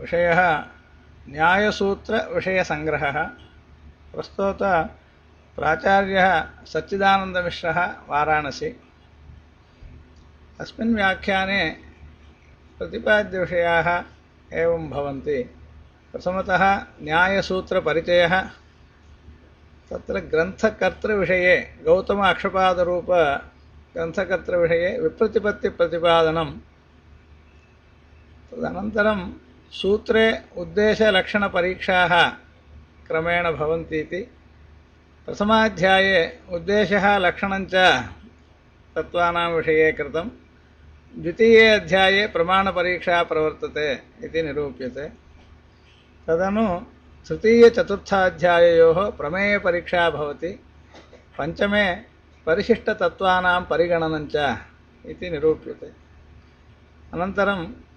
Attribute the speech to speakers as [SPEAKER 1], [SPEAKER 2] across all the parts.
[SPEAKER 1] विषयः न्यायसूत्रविषयसङ्ग्रहः प्रस्तुत प्राचार्यः सच्चिदानन्दमिश्रः, वाराणसी। अस्मिन् व्याख्याने प्रतिपाद्यविषयाः एवं प्रथमतः न्यायसूत्रपरिचयः। तत्र ग्रन्थकर्तृविषये, गौतम अक्षपादरूपग्रन्थकर्तृविषये विप्रतिपत्तिप्रतिपादनं तदनन्तरं सूत्रे उद्देशलक्षणपरीक्षाः क्रमेण भवन्तीति। प्रथमाध्याये उद्देशः लक्षणञ्च तत्त्वानां विषये कृतं। प्रमाणपरीक्षा प्रवर्तते इति निरूप्यते। तदनु तृतीयचतुर्थाध्याययोः प्रमेयपरीक्षा भवति। पञ्चमे परिशिष्टतत्त्वानां परिगणनञ्च इति निरूप्यते।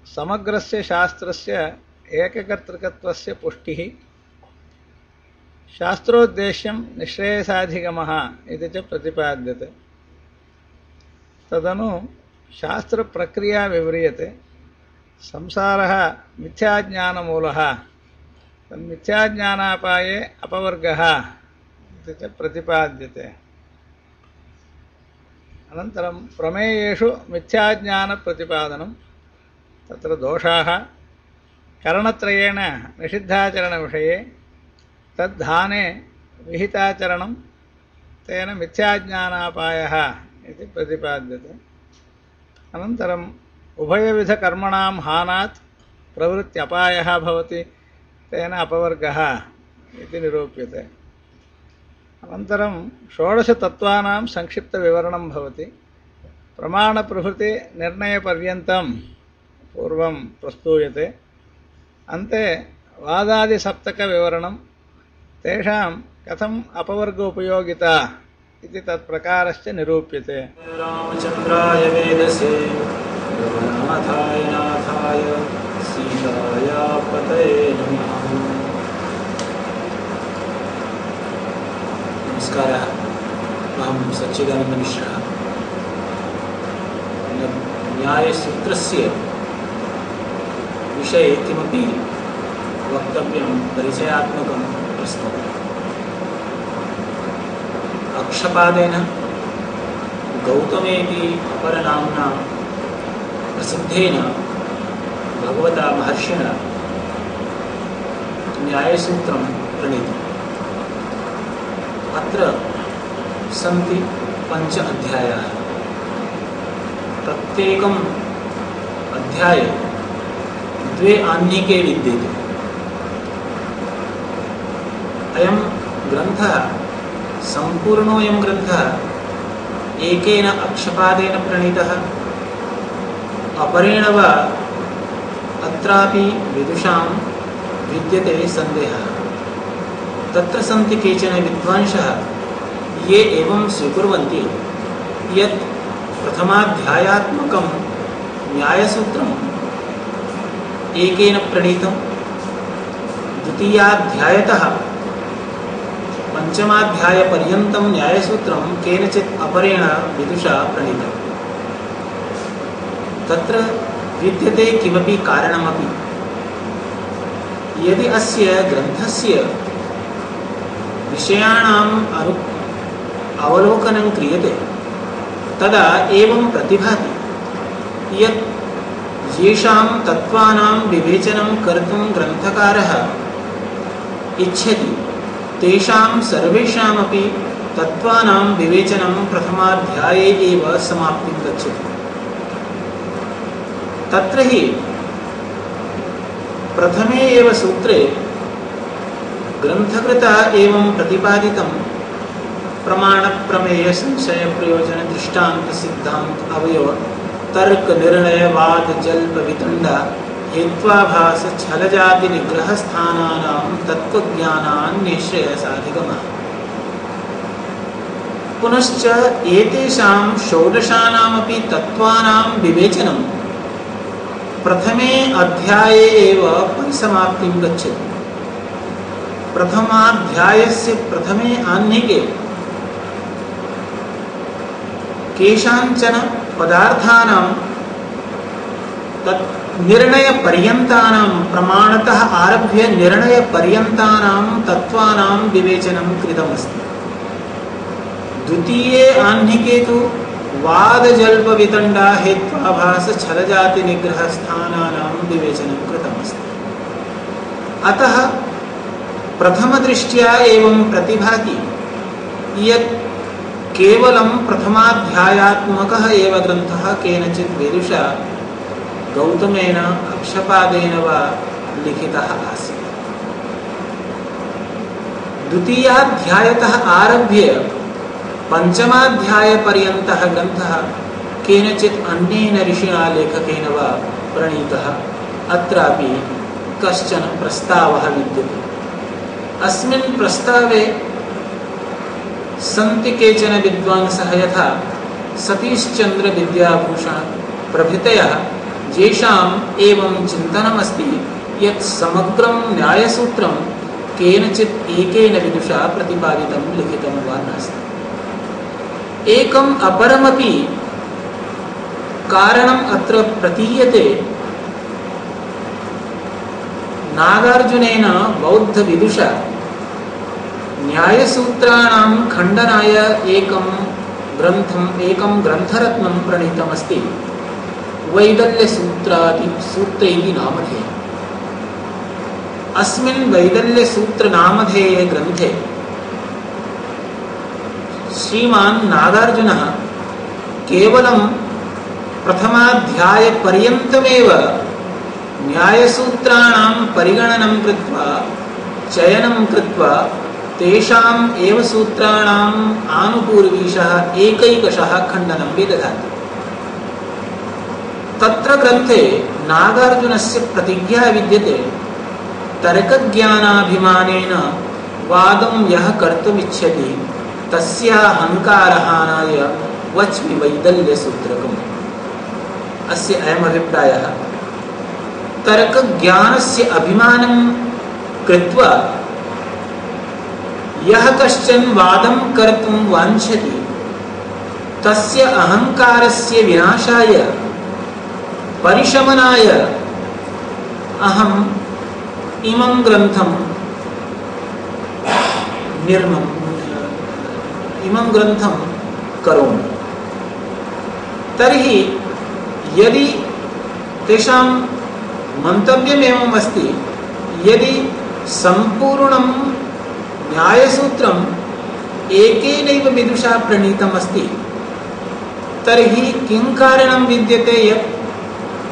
[SPEAKER 1] समग्रस्य शास्त्रस्य एककर्तृकत्वस्य पुष्टिः, शास्त्रोद्देश्यं निःश्रेयसाधिगमः इति च प्रतिपाद्यते। तदनु शास्त्रप्रक्रिया विव्रियते। संसारः मिथ्याज्ञानमूलः, तन्मिथ्याज्ञानापाये अपवर्गः इति च प्रतिपाद्यते। अनन्तरं प्रमेयेषु मिथ्याज्ञानप्रतिपादनं। तत्र दोषाः। करणत्रयेण निषिद्धाचरणविषये तद्धाने विहिताचरणं तेन मिथ्याज्ञानापायः इति प्रतिपाद्यते। अनन्तरम् उभयविधकर्मणां हानात् प्रवृत्त्यपायः भवति, तेन अपवर्गः इति निरूप्यते। अनन्तरं षोडशतत्त्वानां संक्षिप्तविवरणं भवति। प्रमाणप्रभृतिनिर्णयपर्यन्तं पूर्वं प्रस्तूयते। अन्ते वादादिसप्तकविवरणं तेषां कथम् अपवर्ग उपयोगिता इति तत्प्रकारश्च निरूप्यते।
[SPEAKER 2] रामचन्द्राय वेदसे रघुनाथाय नाथाय सीताया पतये नमः। नमस्कारः। अहं सच्चिदानन्दमिश्रः। न्यायसूत्रस्य विषये किमपि वक्तव्यं परिचयात्मकं प्रस्तुतम्। अक्षपादेन गौतमेति अपरनाम्ना प्रसिद्धेन भगवता महर्षिणा न्यायसूत्रं प्रणीतम्। अत्र सन्ति पञ्च अध्यायाः। प्रत्येकम् अध्याये द्वे अयं ग्रन्थः सम्पूर्णोऽयं ग्रन्थः एकेन अक्षपादेन प्रणीतः अपरेण वा अत्रापि विदुषां विद्यते सन्देहः। तत्र सन्ति केचन विद्वांसः, ये एवं स्वीकुर्वन्ति, यत् प्रथमाध्यायात्मकं न्यायसूत्रम् एकेन प्रणीतं द्वितीयाध्यायतः। पञ्चमाध्यायपर्यन्तं न्यायसूत्रं केनचित् अपरेण विदुषा प्रणीतम्। तत्र विद्यते किमपि कारणमपि। यदि अस्य ग्रन्थस्य विषयाणाम् अनु अवलोकनं क्रियते, तदा एवं प्रतिभाति। यत् येषां तत्त्वानां विवेचनं कर्तुं ग्रन्थकारः इच्छति। तेषां सर्वेषामपि तत्त्वानां विवेचनं प्रथमाध्याये एव समाप्तिं गच्छति। तत्र हि प्रथमे एव सूत्रे ग्रन्थकृता एवं प्रतिपादितं प्रमाणप्रमेयसंशयप्रयोजनदृष्टान्तसिद्धान्त अवयव तर्कनिर्णयवादजल्पवितण्डा हेत्वाभास छलजातिनिग्रहस्थानानां तत्त्वज्ञानान्निश्रयसाधिगमः पुनश्च एतेषां षोडशानामपि तत्त्वानां विवेचनं प्रथमे अध्याये एव परिसमाप्तिं गच्छति। प्रथमाध्यायस्य प्रथमे आह्निके केषाञ्चन पदार्थानां, तत् निर्णयपर्यन्तानां, प्रमाणतः आरभ्य निर्णयपर्यन्तानां तत्त्वानां विवेचनं कृतमस्ति। द्वितीये आह्निके तु वादजल्पवितण्डा हेत्वाभासछलजातिनिग्रहस्थानानां विवेचनं कृतमस्ति। अतः प्रथमदृष्ट्या एवं प्रतिभाति, यत् केवलं प्रथमाध्यायात्मकः एव ग्रन्थः केनचित् विदुषा, गौतमेन अक्षपादेन वा लिखितः आसीत्। द्वितीयाध्यायतः आरभ्य पञ्चमाध्यायपर्यन्तः ग्रन्थः केनचित् अन्येन ऋषिणा लेखकेन वा प्रणीतः, अत्रापि कश्चन प्रस्तावः विद्यते। सन्ति केचन विद्वांसः यथा सतीश्चन्द्रविद्याभूषण प्रभृतयः येषाम् एवं चिन्तनमस्ति यत् समग्रं न्यायसूत्रं केनचित् एकेन विदुषा प्रतिपादितं लिखितं वा नास्ति। एकम् अपरमपि कारणम् अत्र प्रतीयते। नागार्जुनेन बौद्धविदुषा न्यायसूत्राणां खण्डनाय एकं ग्रन्थम्, एकं ग्रन्थरत्नं प्रणीतमस्ति। वैदल्यसूत्रादि, सूत्र इति नामधेयम् अस्मिन् वैदल्यसूत्रनामधेये ग्रन्थे श्रीमान् नागार्जुनः केवलं प्रथमाध्यायपर्यन्तमेव न्यायसूत्राणां परिगणनं कृत्वा, चयनं कृत्वा तेषाम् एव सूत्राणाम् आनुपूर्वीशः एकैकशः खण्डनं विदधाति तत्र ग्रन्थे नागार्जुनस्य प्रतिज्ञा विद्यते, तर्कज्ञानाभिमानेन वादं यः कर्तुमिच्छति, तस्य अहङ्कारहानाय वच्मि वैदल्यसूत्रकम्। अस्य अयमभिप्रायः, तर्कज्ञानस्य अभिमानं कृत्वा यः कश्चन वादं कर्तुं वाञ्छति। तस्य अहङ्कारस्य विनाशाय, परिशमनाय अहम् इमं ग्रन्थं निर्मम्। इमं ग्रन्थं करोमि। तर्हि यदि तेषां मन्तव्यमेवम् अस्ति यदि सम्पूर्णं न्यायसूत्रम् एकेनैव विदुषा प्रणीतमस्ति। तर्हि किं कारणं विद्यते यत्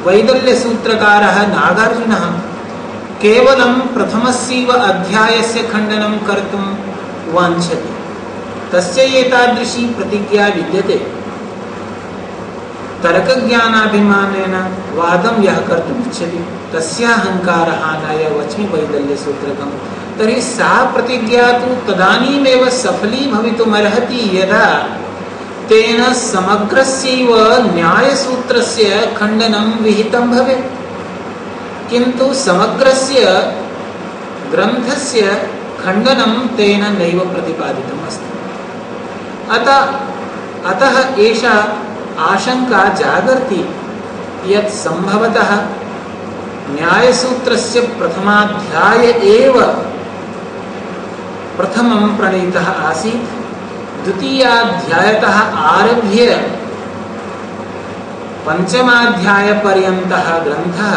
[SPEAKER 2] वैदल्यसूत्रकारः नागार्जुनः केवलं प्रथमस्यैव अध्यायस्य खण्डनं कर्तुं वाञ्छति। तस्य एतादृशी प्रतिज्ञा विद्यते। तर्कज्ञानाभिमानेन वादं यः कर्तुमिच्छति तस्याहङ्कारहानाय वच्मि वैदल्यसूत्रकं तर्हि सा प्रतिज्ञा तु तदानीमेव सफली भवितुमर्हति यदा। तेन समग्रस्यैव न्यायसूत्रस्य खण्डनं विहितं भवेत्। किन्तु समग्रस्य ग्रन्थस्य खण्डनं तेन नैव प्रतिपादितम् अस्ति। अतः अतः एषा आशंका जागर्ति यत् संभवतः न्यायसूत्रस्य प्रथमाध्याय एव प्रथमं प्रणीतः आसीत्। द्वितीयाध्यायतः आरभ्य पञ्चमाध्यायपर्यन्तः ग्रन्थः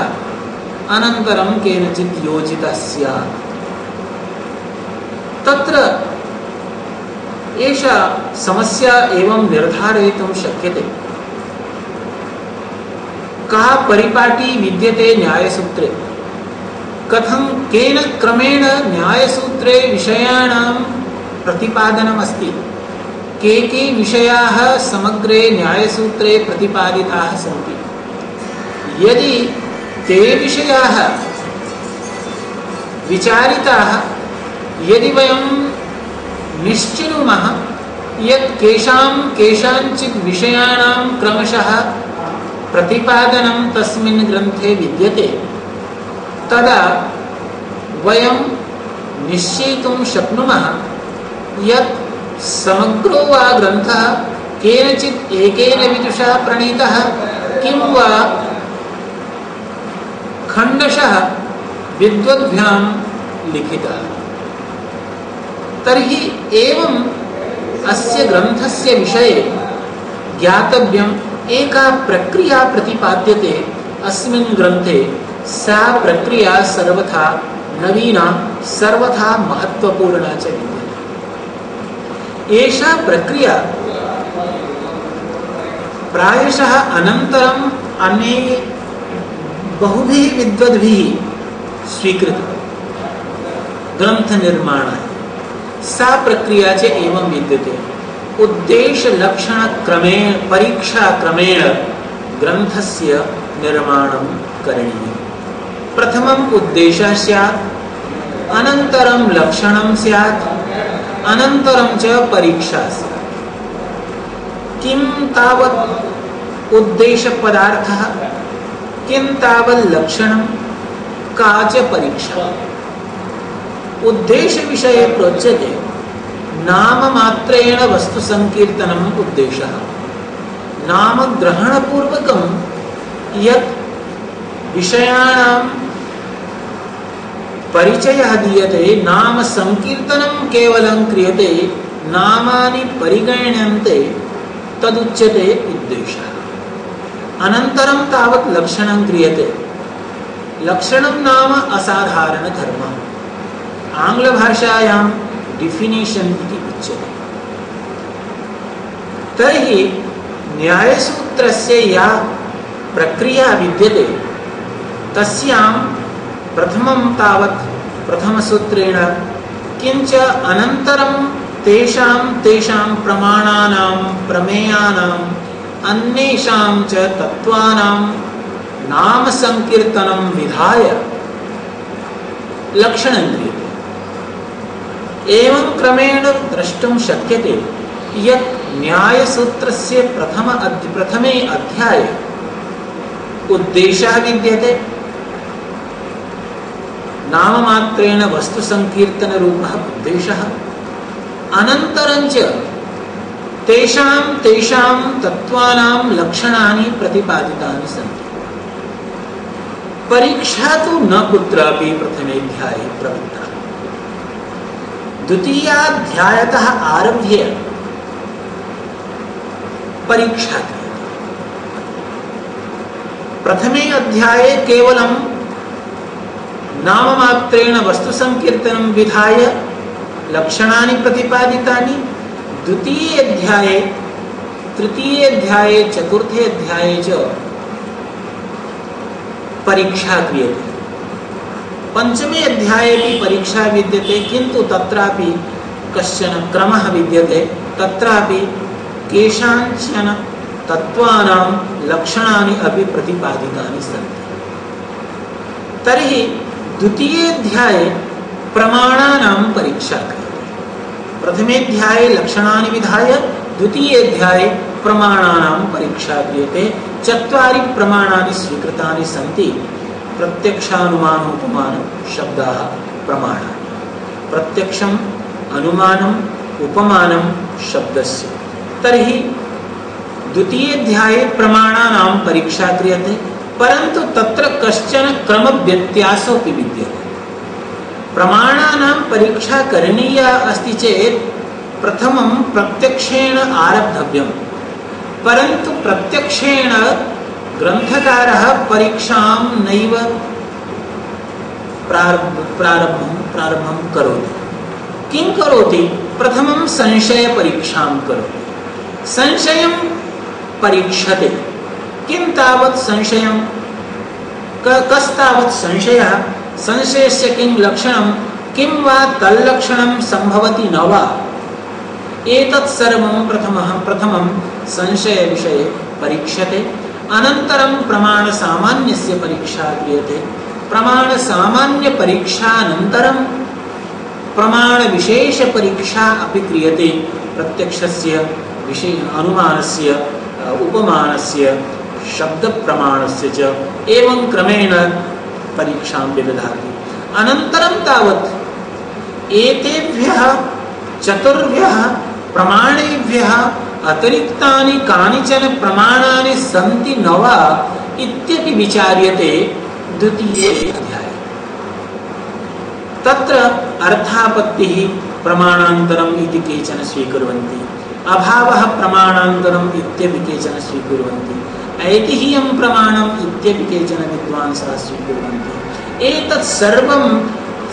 [SPEAKER 2] अनन्तरं केनचित् योजितः स्यात्। तत्र एषा समस्या एवं निर्धारयितुं शक्यते। कः परिपाटी विद्यते न्यायसूत्रे? कथं केन क्रमेण न्यायसूत्रे विषयाणां प्रतिपादनमस्ति? के के विषयाः समग्रे न्यायसूत्रे प्रतिपादिताः सन्ति? यदि ते विषयाः विचारिताः, यदि वयं निश्चिनुमः यत् केषां केषाञ्चित् विषयाणां क्रमशः प्रतिपादनं तस्मिन् ग्रन्थे विद्यते तदा वयं निश्चेतुं शक्नुमः यत् समग्रो वा ग्रन्थः केनचित् एकेन विदुषा प्रणीतः, किं वा खण्डशः विद्वद्भ्यां लिखितः। तर्हि एवम् अस्य ग्रन्थस्य विषये ज्ञातव्यम् एका प्रक्रिया प्रतिपाद्यते अस्मिन् ग्रन्थे। सा प्रक्रिया सर्वथा नवीना, सर्वथा महत्त्वपूर्णा च प्रक्रिया प्रायशः अनन्तरम् अने बहुभिः विद्वद्भिः स्वीकृता। ग्रन्थनिर्माणाय। सा प्रक्रिया च एवं विद्यते। उद्देशलक्षणक्रमेण परीक्षाक्रमेण ग्रन्थस्य निर्माणं करणीयम्। प्रथमम् उद्देश्य स्यात्, अनन्तरं लक्षणं स्यात्, अनन्तरं च परीक्षा स्यात्। किं तावत् उद्देशपदार्थः? किं तावत् लक्षणं? का च परीक्षा? उद्देशविषये प्रोच्यते, नाममात्रेण वस्तुसङ्कीर्तनम् उद्देशः। नामग्रहणपूर्वकं यत् विषयाणां परिचयः दीयते नामसङ्कीर्तनं केवलं क्रियते, नामानि परिगण्यन्ते, तदुच्यते उद्देशः। अनन्तरं तावत् लक्षणं क्रियते। लक्षणं नाम असाधारणधर्मः आङ्ग्लभाषायां डिफिनेशन् इति उच्यते। तर्हि न्यायसूत्रस्य या प्रक्रिया विद्यते, तस्यां प्रथमं तावत् प्रथमसूत्रेण, किञ्च अनन्तरं तेषां तेषां प्रमाणानां प्रमेयानाम् अन्येषां च तत्त्वानां नामसङ्कीर्तनं विधाय लक्षणं एवं क्रमेण द्रष्टुं शक्यते यत् न्यायसूत्रस्य प्रथम अध्य, प्रथमे अध्याये उद्देशः विद्यते। नाममात्रेण वस्तुसङ्कीर्तनरूपः उद्देशः। अनन्तरं च तेषां तेषां तत्त्वानां लक्षणानि प्रतिपादितानि सन्ति। परीक्षा तु न कुत्रापि प्रथमेऽध्याये प्रवृत्ता। द्वितीयाध्यायतः आरभ्य परीक्षा प्रथमे अध्याये केवलं नाममात्रेण वस्तुसङ्कीर्तनं विधाय, लक्षणानि प्रतिपादितानि, द्वितीये अध्याये, तृतीये अध्याये, चतुर्थे अध्याये च परीक्षा क्रियते। पंचमे अध्याये भी परीक्षा विद्यते किंतु तत्रापि कश्चन क्रमः विद्यते। तत्रापि केषाञ्चन तत्त्वानां लक्षणानि अपि प्रतिपादितानि सन्ति। तर्हि द्वितीयेऽध्याये प्रमाणानां परीक्षा क्रियते प्रथमेऽध्याये लक्षणानि विधाय द्वितीयेऽध्याये प्रमाणानां परीक्षा क्रियते। चत्वारि प्रमाणानि स्वीकृतानि सन्ति। प्रत्यक्षानुमान उपमान शब्द प्रमाण प्रत्यक्षम, अनुमानम, उपमानम, शब्दस्य। तर्हि द्वितीयाध्याये प्रमाणानां परीक्षा क्रियते। परन्तु तत्र कश्चन क्रमव्यत्यासोऽपि विद्यते। प्रमाणानां परीक्षा करणीया अस्ति चेत् प्रथमं प्रत्यक्षेण आरब्धव्यं। परन्तु प्रत्यक्षेण ग्रन्थकारः परीक्षां नैव प्रारब्धं, प्रारम्भं करोति। किं करोति? प्रथमं संशयपरीक्षां करोति। संशयं परीक्षते। किं तावत् संशयं? कस्तावत् संशयः? संशयस्य किं लक्षणं? किं वा तल्लक्षणं सम्भवति न वा? एतत् सर्वं प्रथमः प्रथमं संशयविषये परीक्षते। अनन्तरं प्रमाणसामान्यस्य परीक्षा क्रियते। प्रमाणसामान्यपरीक्षानन्तरं प्रमाणविशेषपरीक्षा अपि क्रियते। प्रत्यक्षस्य विषय अनुमानस्य उपमानस्य शब्दप्रमाणस्य च एवं क्रमेण परीक्षा विदधाति। अनन्तरं तावत् एतेभ्यः, चतुर्भ्यः प्रमाणेभ्यः अतिरिक्तानि कानिचन प्रमाणानि सन्ति न वा इत्यपि विचार्यते द्वितीये अध्याये। तत्र अर्थापत्तिः प्रमाणान्तरम् इति केचन स्वीकुर्वन्ति, अभावः प्रमाणान्तरम् इत्यपि केचन स्वीकुर्वन्ति। ऐतिह्यं प्रमाणम् इत्यपि केचन विद्वांसः स्वीकुर्वन्ति। एतत् सर्वं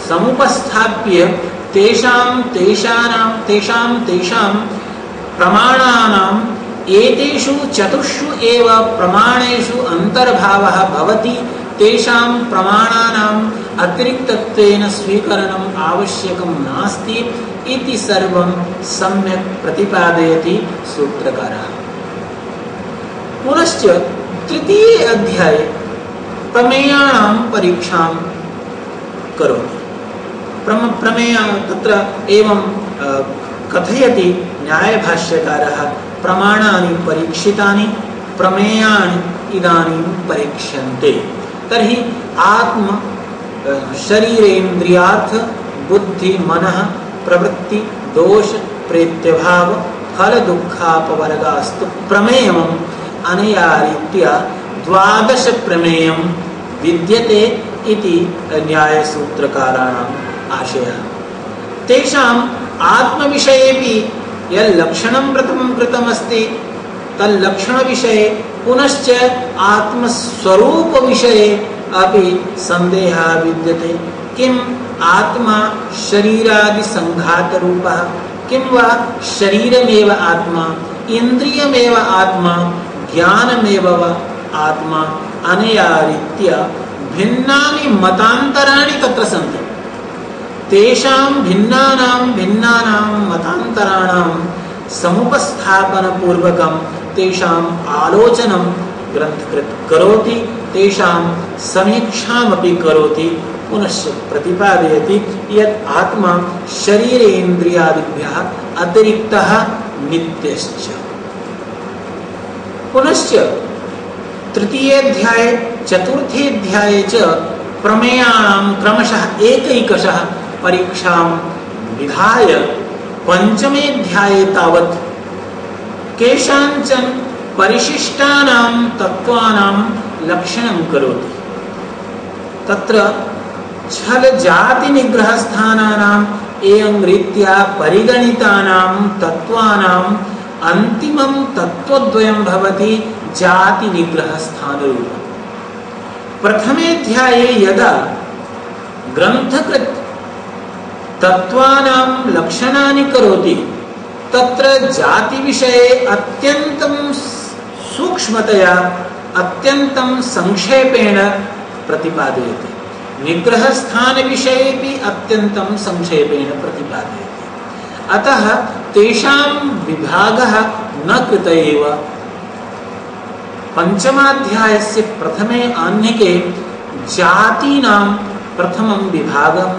[SPEAKER 2] समुपस्थाप्य तेषां, तेषानां, तेषां तेषां प्रमाणानाम् एतेषु चतुर्षु एव प्रमाणेषु अन्तर्भावः भवति। तेषां प्रमाणानाम् अतिरिक्तत्वेन स्वीकरणम् आवश्यकं नास्ति इति सर्वं सम्यक् प्रतिपादयति सूत्रकारः। पुनश्च तृतीय अध्याये प्रमेयाणां परीक्षां करोति प्रम, प्रमेय तत्र एवं कथयति न्यायभाष्यकारः प्रमाणानि परीक्षितानि, प्रमेयाणि इदानीं परीक्ष्यन्ते। तर्हि आत्म शरीरेन्द्रियार्थ, बुद्धि, मनः, प्रवृत्ति, दोष, प्रेत्यभाव फल दुःखापवर्गास्तु प्रमेयम् अनया रीत्या द्वादश प्रमेयं विद्यते इति न्यायसूत्रकाराणाम् आशयः। तेषाम् आत्मविषयेपि यल्लक्षणं प्रथमं कृतमस्ति, तल्लक्षणविषये पुनश्च आत्मस्वरूपविषये अपि सन्देहः विद्यते। किम् आत्मा शरीरादिसङ्घातरूपः, किं वा शरीरमेव आत्मा, इन्द्रियमेव आत्मा ज्ञानमेव वा आत्मा अनया रीत्या भिन्नानि मतान्तराणि तत्र सन्ति। तेषां भिन्नानां भिन्नानां मतान्तराणां समुपस्थापनपूर्वकं तेषाम् आलोचनं ग्रन्थकृत् करोति, तेषां समीक्षामपि करोति, पुनश्च प्रतिपादयति यत् आत्मा शरीरेन्द्रियादिभ्यः अतिरिक्तः नित्यश्च। पुनश्च तृतीयेऽध्याये, चतुर्थेऽध्याये च प्रमेयाणां क्रमशः एकैकशः परीक्षां विधाय पञ्चमेऽध्याये तावत् केषाञ्चन परिशिष्टानां तत्त्वानां लक्षणं करोति। तत्र छलजातिनिग्रहस्थानानाम् एवं रीत्या परिगणितानां तत्त्वानाम् अन्तिमं तत्त्वद्वयं भवति जातिनिग्रहस्थानरूपम् प्रथमेऽध्याये यदा ग्रन्थकृत् तत्त्वानां लक्षणानि करोति, तत्र जातिविषये अत्यन्तं सूक्ष्मतया, अत्यन्तं संक्षेपेण प्रतिपादयति। निग्रहस्थानविषयेपि अत्यन्तं संक्षेपेण प्रतिपादयति। अतः तेषां विभागः न कृत एव। पञ्चमाध्यायस्य प्रथमे आह्निके जातीनां प्रथमं विभागं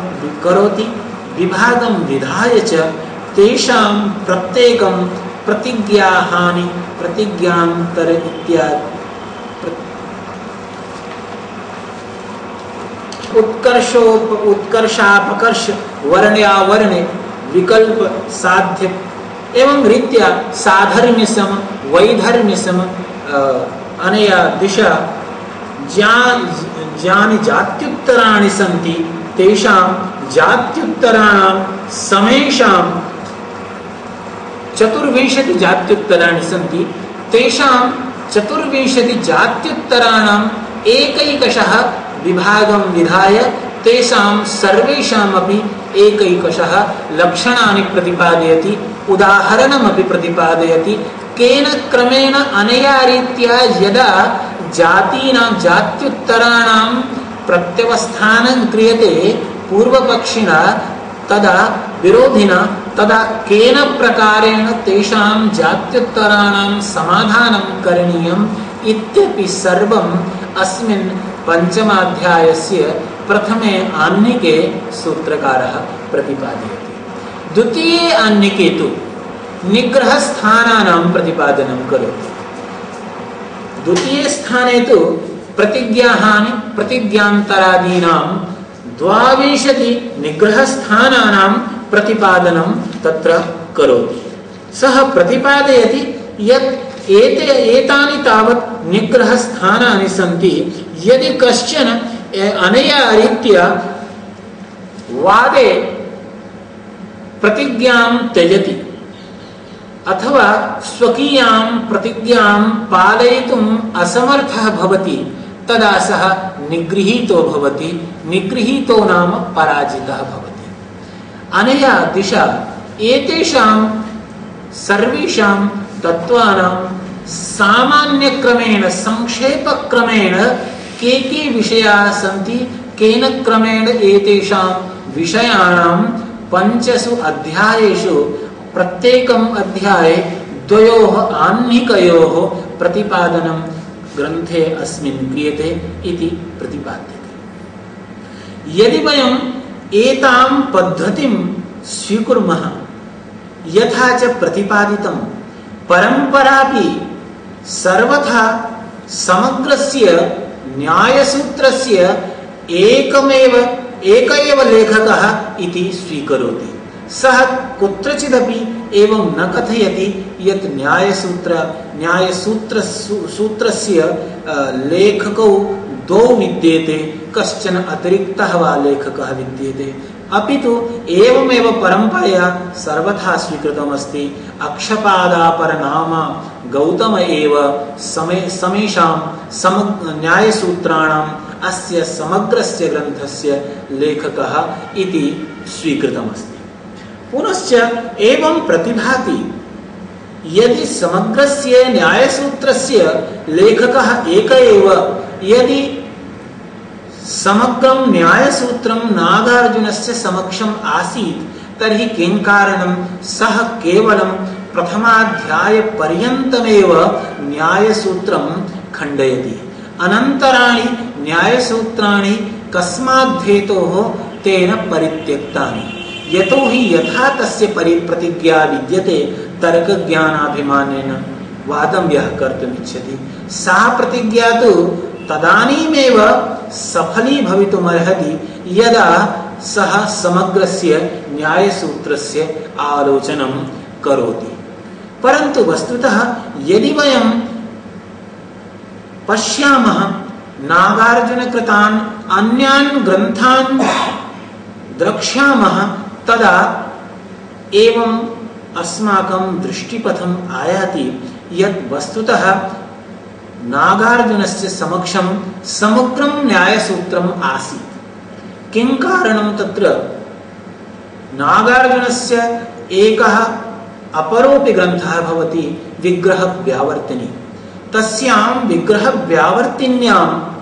[SPEAKER 2] करोति। विभागं विधाय च तेषां प्रत्येकं प्रतिज्ञाहानि, प्रतिज्ञान्तर इत्यादि। उत्कर्षोप उत्कर्षापकर्ष वर्ण्यावर्णे विकल्प साध्य एवं रीत्या साधर्म्य सम वैधर्म्य सम अनया दिशा ज्यानि जात्युत्तराणि सन्ति, तेषां जात्युत्तराणां समेषां चतुर्विंशति जात्युत्तराणि सन्ति, तेषां चतुर्विंशति जात्युत्तराणाम् एकैकशः विभागं विधाय तेषां सर्वेषामपि एकैकशः लक्षणानि प्रतिपादयति, उदाहरणमपि प्रतिपादयति। केन क्रमेण अनया रीत्या यदा जातीनां, जात्युत्तराणां प्रत्यवस्थानं क्रियते पूर्वपक्षिणा, तदा विरोधिना, तदा केन प्रकारेण तेषां जात्युत्तराणां समाधानं करणीयम् इत्यपि सर्वम् अस्मिन् पञ्चमाध्यायस्य प्रथमे आह्निके सूत्रकारः प्रतिपादयति। द्वितीये आह्निके तु निग्रहस्थानानां प्रतिपादनं करोति। द्वितीये स्थाने तु प्रतिज्ञाहानि, प्रतिज्ञान्तरादीनां द्वाविंशति निग्रहस्थानानां प्रतिपादनं तत्र करोति। सः प्रतिपादयति यत् एते, एतानि तावत् निग्रहस्थानानि सन्ति, यदि कश्चन अनया रीत्या वादे प्रतिज्ञां त्यजति। अथवा स्वकीयां प्रतिज्ञां पालयितुम् असमर्थः भवति, तदा सः निगृहीतो भवति, निगृहीतो नाम पराजितः भवति। अनया दिशा, एतेषां सर्वेषां तत्त्वानां सामान्यक्रमेण, संक्षेपक्रमेण के के विषयाः सन्ति, केन क्रमेण एतेषां विषयाणां पञ्चसु अध्यायेषु प्रत्येकम् अध्याये द्वयोः आह्निकयोः प्रतिपादनं ग्रन्थे अस्मिन् प्रतिपाद्यते। यदि वयम् एतां पद्धतिं स्वीकुर्मः, यथा च प्रतिपादितं, परम्परापि सर्वथा समग्रस्य न्यायसूत्रस्य एकमेव एक एव लेखकः इति स्वीकरोति। सः कुत्रचिदपि एवं न कथयति यत् न्यायसूत्र न्यायसूत्र सूत्रस्य लेखकौ द्वौ विद्येते, कश्चन अतिरिक्तः वा लेखकः विद्येते। अपि तु एवमेव परम्परया सर्वथा स्वीकृतमस्ति। अक्षपादापरनाम गौतम एव समे, समेषां सम न्यायसूत्राणाम् अस्य समग्रस्य ग्रन्थस्य लेखकः इति स्वीकृतमस्ति। पुनश्च एवं प्रतिभाति, यदि समग्रस्य न्यायसूत्रस्य लेखकः एक एव, यदि समग्रं न्यायसूत्रं नागार्जुनस्य समक्षम् आसीत्, तर्हि किं कारणं? सः केवलं प्रथमाध्यायपर्यन्तमेव न्यायसूत्रं खण्डयति। अनन्तराणि न्यायसूत्राणि कस्माद्धेतोः तेन परित्यक्तानि। यतो हि यथा तस्य परि, प्रतिज्ञा विद्यते, तर्कज्ञानाभिमानेन वादं यः कर्तुमिच्छति, सा प्रतिज्ञा तु तदानीमेव सफली भवितुमर्हति यदा सः समग्रस्य न्यायसूत्रस्य आलोचनं करोति। परन्तु वस्तुतः यदि वयं पश्यामः नागार्जुनकृतान् अन्यान् ग्रन्थान् द्रक्ष्यामः तदा एवम् अस्माकं दृष्टिपथम् आयाति। यत् वस्तुतः नागार्जुनस्य समक्षं समग्रं न्यायसूत्रम् आसीत्। किं कारणं तत्र? नागार्जुनस्य एकः अपरोपि ग्रन्थः भवति, विग्रहव्यावर्तिनी। तस्यां विग्रहव्यावर्तिन्यां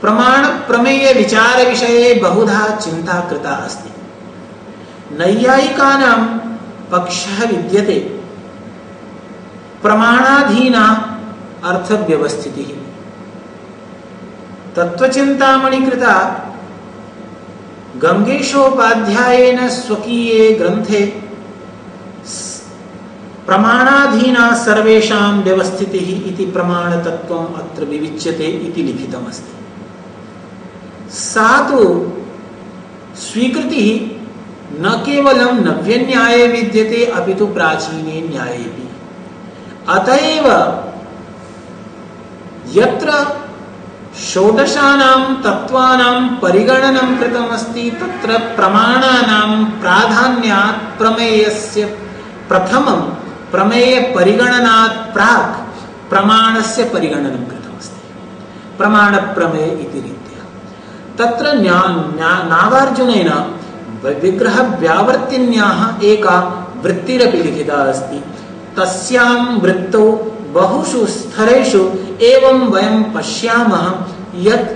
[SPEAKER 2] प्रमाणप्रमेयविचारविषये बहुधा चिन्ता कृता अस्ति। नैयायिकानां पक्षः विद्यते। प्रमाणाधीना अर्थव्यवस्थितिः। तत्त्वचिन्तामणिकृता गङ्गेशोपाध्यायेन स्वकीये ग्रंथे प्रमाणाधीना सर्वेषां व्यवस्थितिः इति प्रमाणतत्त्वम् अत्र विविच्यते इति लिखितमस्ति। सा तु स्वीकृतिः न केवलं नव्यन्याये विद्यते अपि तु प्राचीने न्यायेपि अत एव यत्र षोडशानां तत्त्वानां परिगणनं कृतमस्ति तत्र प्रमाणानां प्राधान्यात् प्रमेयस्य प्रथमं प्रमेयपरिगणनात् प्राक् प्रमाणस्य परिगणनं कृतमस्ति। प्रमाणप्रमेय इति रीत्या। तत्र न्या, न्या, नागार्जुनेन विग्रहव्यावर्तिन्याः एका वृत्तिरपि लिखिता अस्ति। तस्यां वृत्तौ बहुषु स्थलेषु एवं वयं पश्यामः यत्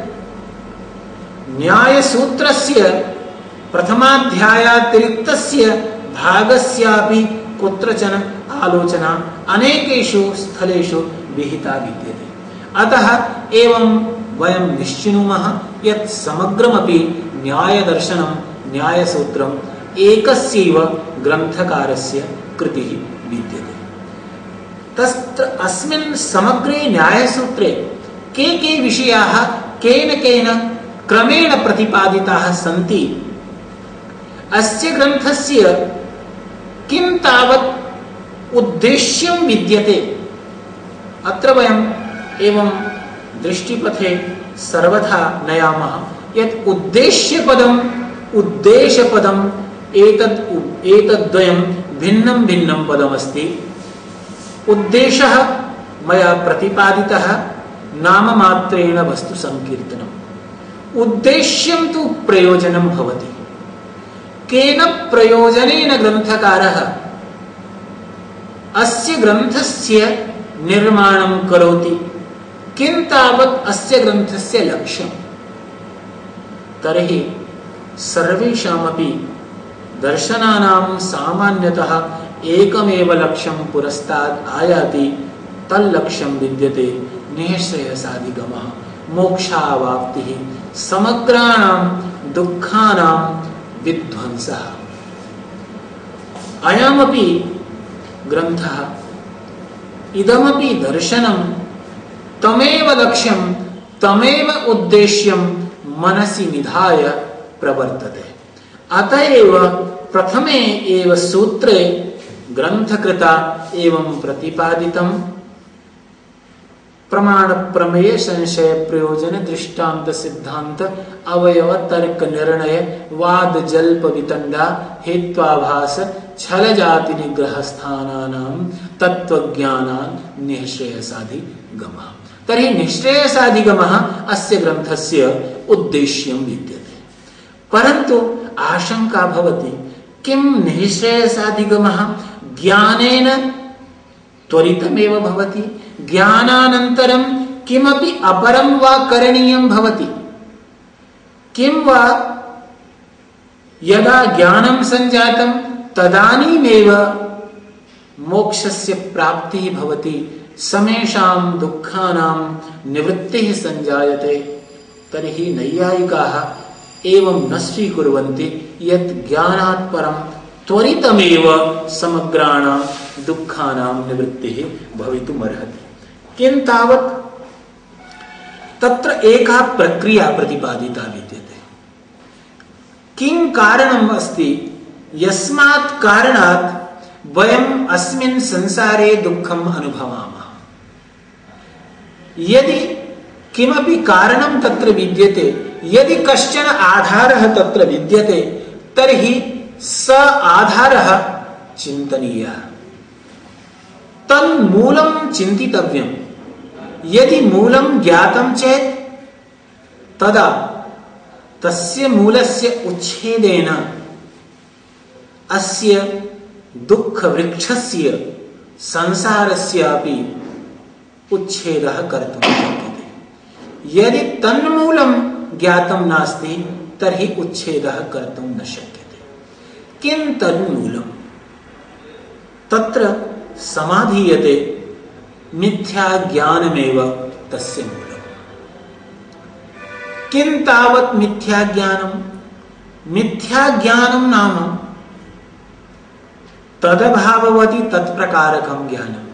[SPEAKER 2] न्यायसूत्रस्य प्रथमाध्यायातिरिक्तस्य भागस्यापि कुत्रचन आलोचना अनेकेषु स्थलेषु विहिता विद्यते। अतः एवं वयं निश्चिनुमः यत् समग्रमपि न्यायदर्शनं न्यायसूत्रम् एकस्यैव ग्रन्थकारस्य कृतिः विद्यते। तत्र अस्मिन् समग्रे न्यायसूत्रे के के विषयाः केन केन क्रमेण प्रतिपादिताः सन्ति। अस्य ग्रन्थस्य किं तावत् उद्देश्यं विद्यते? अत्र वयम् एवं दृष्टिपथे सर्वथा नयामः। यत् उद्देश्यपदम्, उद्देशपदम्, एतत् एतद्वयं भिन्नं भिन्नं पदमस्ति। उद्देशः मया प्रतिपादितः नाममात्रेण वस्तु संकीर्तनम्। उद्देश्यं तु प्रयोजनं भवति। केन प्रयोजनेन ग्रन्थकारः अस्य ग्रन्थस्य निर्माणं करोति, किं तावत् अस्य ग्रन्थस्य लक्ष्यं तर्हि सर्वेषामपि दर्शनानां सामान्यतः एकमेव लक्ष्यं पुरस्तात् आयाति तल्लक्ष्यं विद्यते, निःश्रेयसाधिगमः। मोक्षावाप्तिः, समग्राणां दुःखानां विध्वंसः। अयमपि ग्रन्थः, इदमपि दर्शनं, तमेव लक्ष्यं, तमेव उद्देश्यं मनसि निधाय प्रवर्तते। अतएव प्रथमे एव सूत्रे ग्रन्थकृता एवं प्रतिपादितं प्रमाण प्रमेय संशय प्रयोजन दृष्टांत सिद्धांत अवयव तर्क निर्णय वाद जल्प वितंडा हेत्वाभास छल जाति निग्रह स्थानानां तत्वज्ञानान् निःश्रेयसाधि गमः। तर्हि निःश्रेयसाधिगमः अस्य ग्रन्थस्य उद्देश्यं विद्यते। परन्तु आशंका भवति, किं निःश्रेयसाधिगमः ज्ञानेन त्वरितमेव भवति। ज्ञानानन्तरं किमपि अपरं वा करणीयं भवति। किं वा? यदा ज्ञानं सञ्जातं तदानीमेव मोक्षस्य प्राप्तिः भवति। समेषां दुःखानां निवृत्तिः सञ्जायते। तर्हि नैयायिकाः एवं न स्वीकुर्वन्ति यत् ज्ञानात् परं त्वरितमेव समग्राणां दुःखानां निवृत्तिः भवितुमर्हति। किं तावत्? तत्र एका प्रक्रिया प्रतिपादिता विद्यते। किं कारणम् अस्ति? यस्मात् कारणात् वयम् अस्मिन् संसारे दुःखम् अनुभवामः। यदि किमपि कारणं तत्र विद्यते, यदि कश्चन आधारः तत्र विद्यते, तर्हि स आधारः चिन्तनीयः। तन्मूलं चिन्तितव्यम्। यदि मूलं ज्ञातं चेत्, तदा तस्य मूलस्य उच्छेदेन अस्य दुःखवृक्षस्य संसारस्यापि उच्छेदः कर्तुं शक्यते। यदि तन्मूलं ज्ञातं नास्ति, तर्हि उच्छेदः कर्तुं न शक्यते। किं तन्मूलं तत्र समाधीयते मिथ्या ज्ञानमेव तस्य मूलम्। किं तावत् मिथ्या ज्ञानं मिथ्या ज्ञानं नाम तदभाववति तत्प्रकारकं ज्ञानं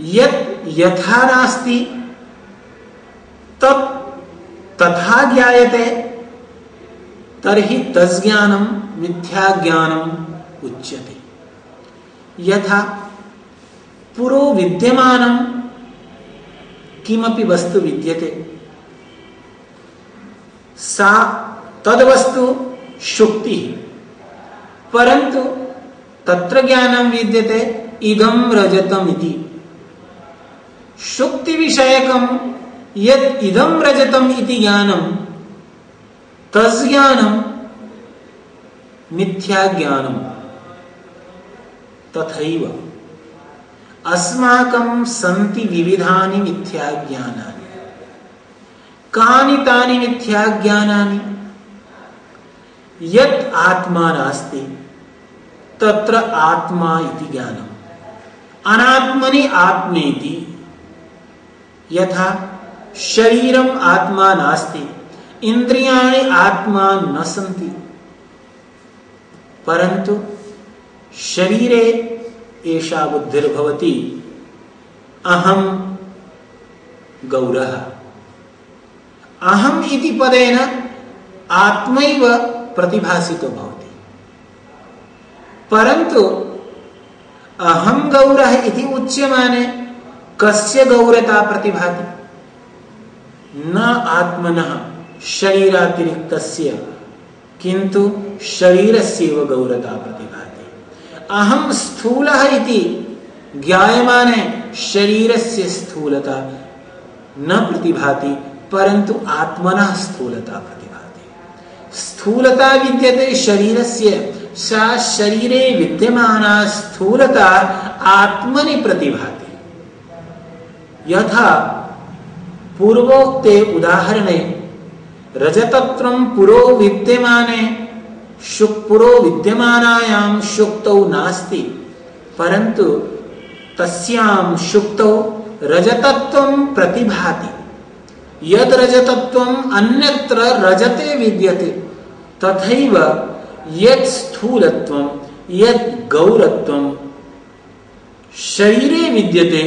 [SPEAKER 2] यत् यथा नास्ति, तत् तथा ज्ञायते तर्हि तज्ज्ञानं मिथ्याज्ञानम् उच्यते। यथा पुरो विद्यमानं किमपि वस्तु विद्यते, सा तद्वस्तु शुक्तिः, परन्तु तत्र ज्ञानं विद्यते, इदं रजतम् इति शुक्तिविषयकं यत् इदं रजतम् इति ज्ञानं तज्ज्ञानं, मिथ्याज्ञानं, तथैव। अस्माकं सन्ति विविधानि मिथ्याज्ञानानि। कानि तानि मिथ्याज्ञानानि? यत् आत्मा नास्ति, तत्र आत्मा इति ज्ञानम्। अनात्मनि आत्मेति, यथा शरीरम् आत्मा नास्ति इन्द्रियाणि आत्मा न सन्ति परन्तु शरीरे एषा बुद्धिर्भवति। अहं गौरः। अहम् इति पदेन आत्मैव प्रतिभासितो भवति। परन्तु अहं गौरः इति उच्यमाने कस्य गौरता प्रतिभाति? न आत्मनः। शरीरातिरिक्तस्य, किन्तु शरीरस्यैव गौरता प्रतिभाति। अहम स्थूल इति शरीर से स्थूलता न प्रतिभाति परंतु आत्मनः स्थूलता प्रतिभाति। स्थूलता विद्यते शरीरस्य, सा शरीरे विद्यमाना स्थूलता आत्मनि प्रतिभाति। यथा पूर्वोक्ते उदाहरणे रजतत्वं पुरो विद्यमाने पुरो विद्यमानायां शुक्तौ नास्ति। परन्तु तस्यां शुक्तौ रजतत्वं प्रतिभाति। यद रजतत्वम् अन्यत्र रजते विद्यते, तथैव यत् स्थूलत्वं यत् गौरत्वं शरीरे विद्यते,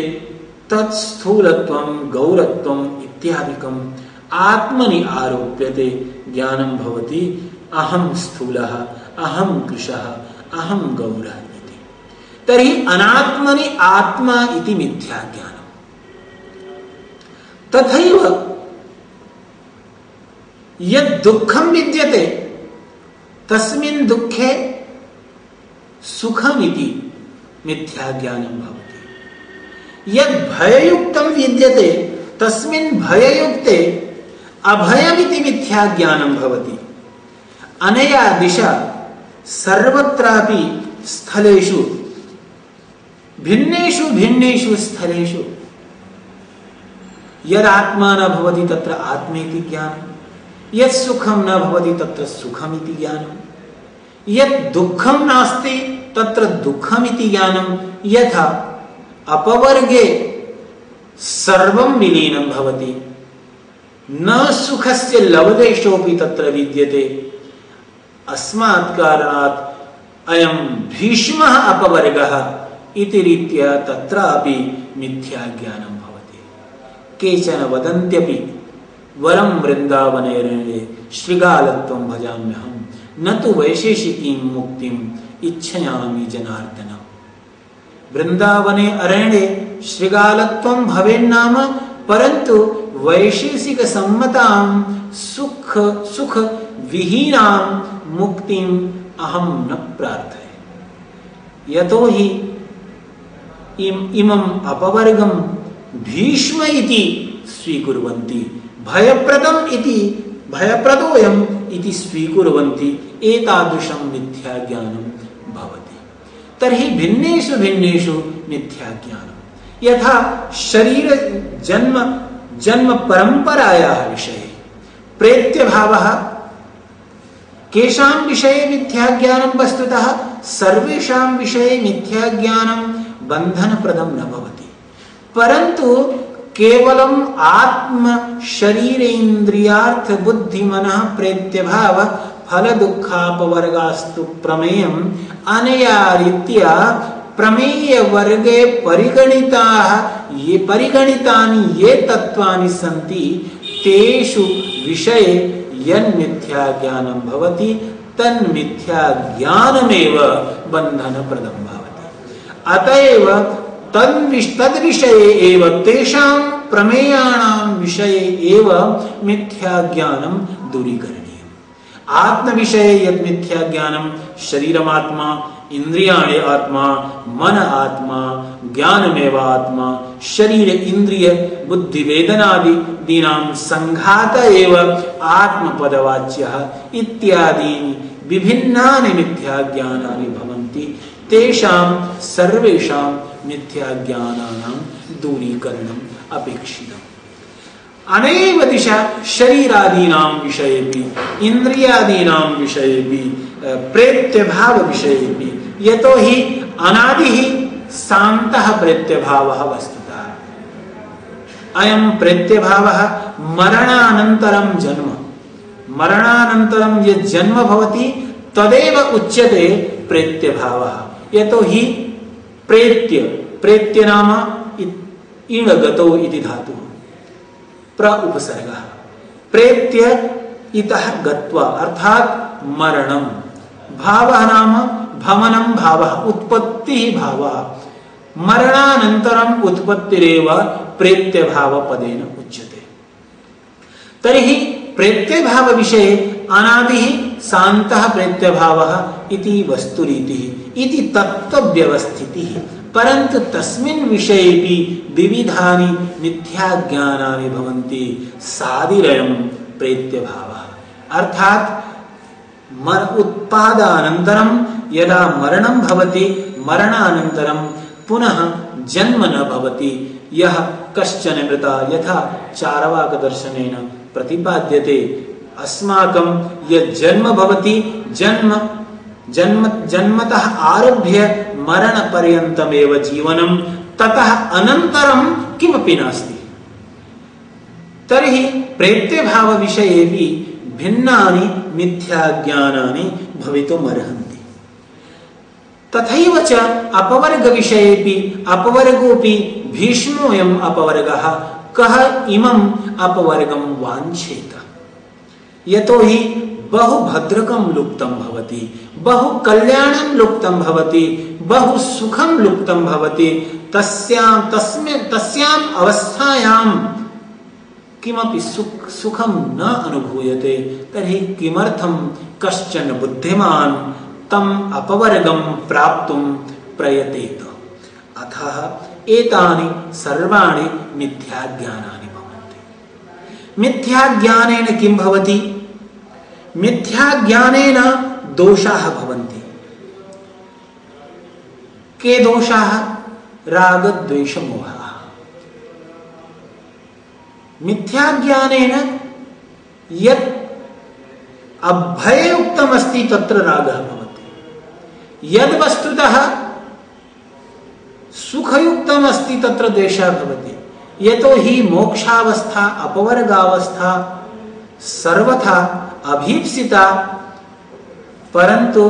[SPEAKER 2] तत् स्थूलत्वं, गौरत्वम् इत्यादिकम् आत्मनि आरोप्यते, ज्ञानं भवति, अहं स्थूलः, अहं कृशः, अहं गौरः इति। तर्हि अनात्मनि आत्मा इति मिथ्याज्ञानम्। तथैव यद् दुःखं विद्यते, तस्मिन् दुःखे सुखमिति मिथ्याज्ञानं भवति। यद् भययुक्तं विद्यते, तस्मिन् भययुक्ते अभयमिति मिथ्याज्ञानं भवति। अनया दिशा सर्वत्रापि स्थलेषु, भिन्नेषु भिन्नेषु स्थलेषु। यदात्मा न भवति तत्र आत्मेति ज्ञानं, यत् सुखं न भवति तत्र सुखमिति ज्ञानं, यत् दुःखं नास्ति तत्र दुःखमिति ज्ञानं, यथा अपवर्गे सर्वं विलीनं भवति। न सुखस्य लवलेशोऽपि तत्र विद्यते। अस्मात् कारणात् अयं भीष्मः अपवर्गः इति रीत्या तत्रापि भवति। केचन वदन्त्यपि, वरं वृन्दावने भजाम्यहं, न तु वैशेषिकीं मुक्तिम् इच्छयामि जनार्दन वृन्दावने अरण्ये श्रृगालत्वं भवेन्नाम परन्तु वैशेषिकसम्मतां सुख सुख विहीनां मुक्तिम् अहम न प्रार्थये। यतो हि इमम् अपवर्गं भीष्म इति स्वीकुर्वन्ति भयप्रदम् इति भयप्रदोऽयम् इति स्वीकुर्वन्ति, एतादृशं मिथ्याज्ञानं भवति। तर्हि भिन्नेषु भिन्नेषु मिथ्याज्ञानं। यथा शरीर जन्म जन्म परम्परायाः विषये। प्रेत्यभावः, केषां विषये मिथ्याज्ञानं वस्तुतः, सर्वेषां विषये मिथ्याज्ञानं बन्धनप्रदं न भवति। परन्तु केवलम् आत्म मन प्रेत्यभाव फल दुखापवर्गास्तु प्रमेयम् अनया रीत्या प्रमेय वर्गे परिगणिताः, ये परिगणितानि ये तत्वानि सन्ति, तेषु विषये यन्मिथ्या ज्ञानं भवति तन्मिथ्या ज्ञानमेव बन्धनप्रदं भवति। अतएव तद्विषये एव तेषां प्रमेयाणां विषये एव मिथ्याज्ञानम दूरीकरणीयम्। आत्मविषये यद् मिथ्याज्ञानं शरीरमात्मा इंद्रियाणि आत्मा, मन आत्मा ज्ञानमेव आत्मा शरीर इंद्रिय, बुद्धि वेदनादि, दीनां संघात एव आत्मपदवाच्यः इत्यादीनि विभिन्नानि मिथ्याज्ञानानि भवन्ति। तेषां सर्वेषां मिथ्याज्ञानानां दूरीकरणम् अपेक्षितम्। अनेव दिशा शरीरादीनां विषयेपि इन्द्रियादीनां विषयेपि प्रेत्यभावविषयेपि यतो हि अनादिः शान्तः प्रेत्यभावः वस्तुतः। अयं प्रेत्यभावः मरणानन्तरं जन्म। मरणानन्तरं यत् जन्म भवति, तदेव उच्यते प्रेत्यभावः। यतो हि प्रेत्य प्रेत्य नाम इणगतौ इति धातुः। प्र उपसर्गः। प्रेत्य इतः गत्वा, अर्थात् मरणं। भावः नाम भमनं भावः, उत्पत्तिः भावः। मरणानन्तरम् उत्पत्तिरेव प्रेत्यभावपदेन उच्यते। तर्हि प्रेत्यभावविषये अनादिः शान्तः प्रेत्यभावः इति वस्तुरीतिः, इति तत्त्वव्यवस्थितिः परन्तु तस्मिन् विषयेपि विविधानि मिथ्याज्ञानानि भवन्ति। सादिरयं प्रेत्यभावः। अर्थात् मर उत्पादानन्तरं, यदा मरणं भवति, मरणानन्तरं पुनः जन्म न भवति। यः कश्चन मृता यथा चारवाकदर्शनेन प्रतिपाद्यते, अस्माकं जन्म भवति, जन्म जन्म, जन्मतः आरभ्य मरणपर्यन्तमेव जीवनं, ततः अनन्तरं किमपि नास्ति। तर्हि प्रेत्यभावविषयेपि भिन्नानि मिथ्याज्ञानानि भवितुमर्हन्ति। तथैव च अपवर्गविषयेपि अपवर्गोऽपि भीष्मोऽयम् अपवर्गः, कः इमम् अपवर्गं वाञ्छेत। यतो हि बहु भद्रकं लुप्तं भवति बहु कल्याणं लुप्तं भवति बहु सुखं लुप्तं भवति, तस्यां तस्मिन् तस्याम् अवस्थायां किमपि सुख, सुखं न अनुभूयते, तर्हि किमर्थं कश्चन बुद्धिमान् तम् अपवर्गं प्राप्तुं प्रयतेत। अतः एतानि सर्वाणि मिथ्याज्ञानानि भवन्ति। मिथ्याज्ञानेन किं भवति? मिथ्याज्ञानेन दोषाः भवन्ति। के दोषाः? रागद्वेषमोहाः। मिथ्याज्ञानेन यत् अभययुक्तमस्ति तत्र रागः भवति। यद् वस्तुतः सुखयुक्तमस्ति तत्र द्वेषः भवति। यतो हि मोक्षावस्था, अपवर्गावस्था सर्वथा अभीप्सिता, परन्तु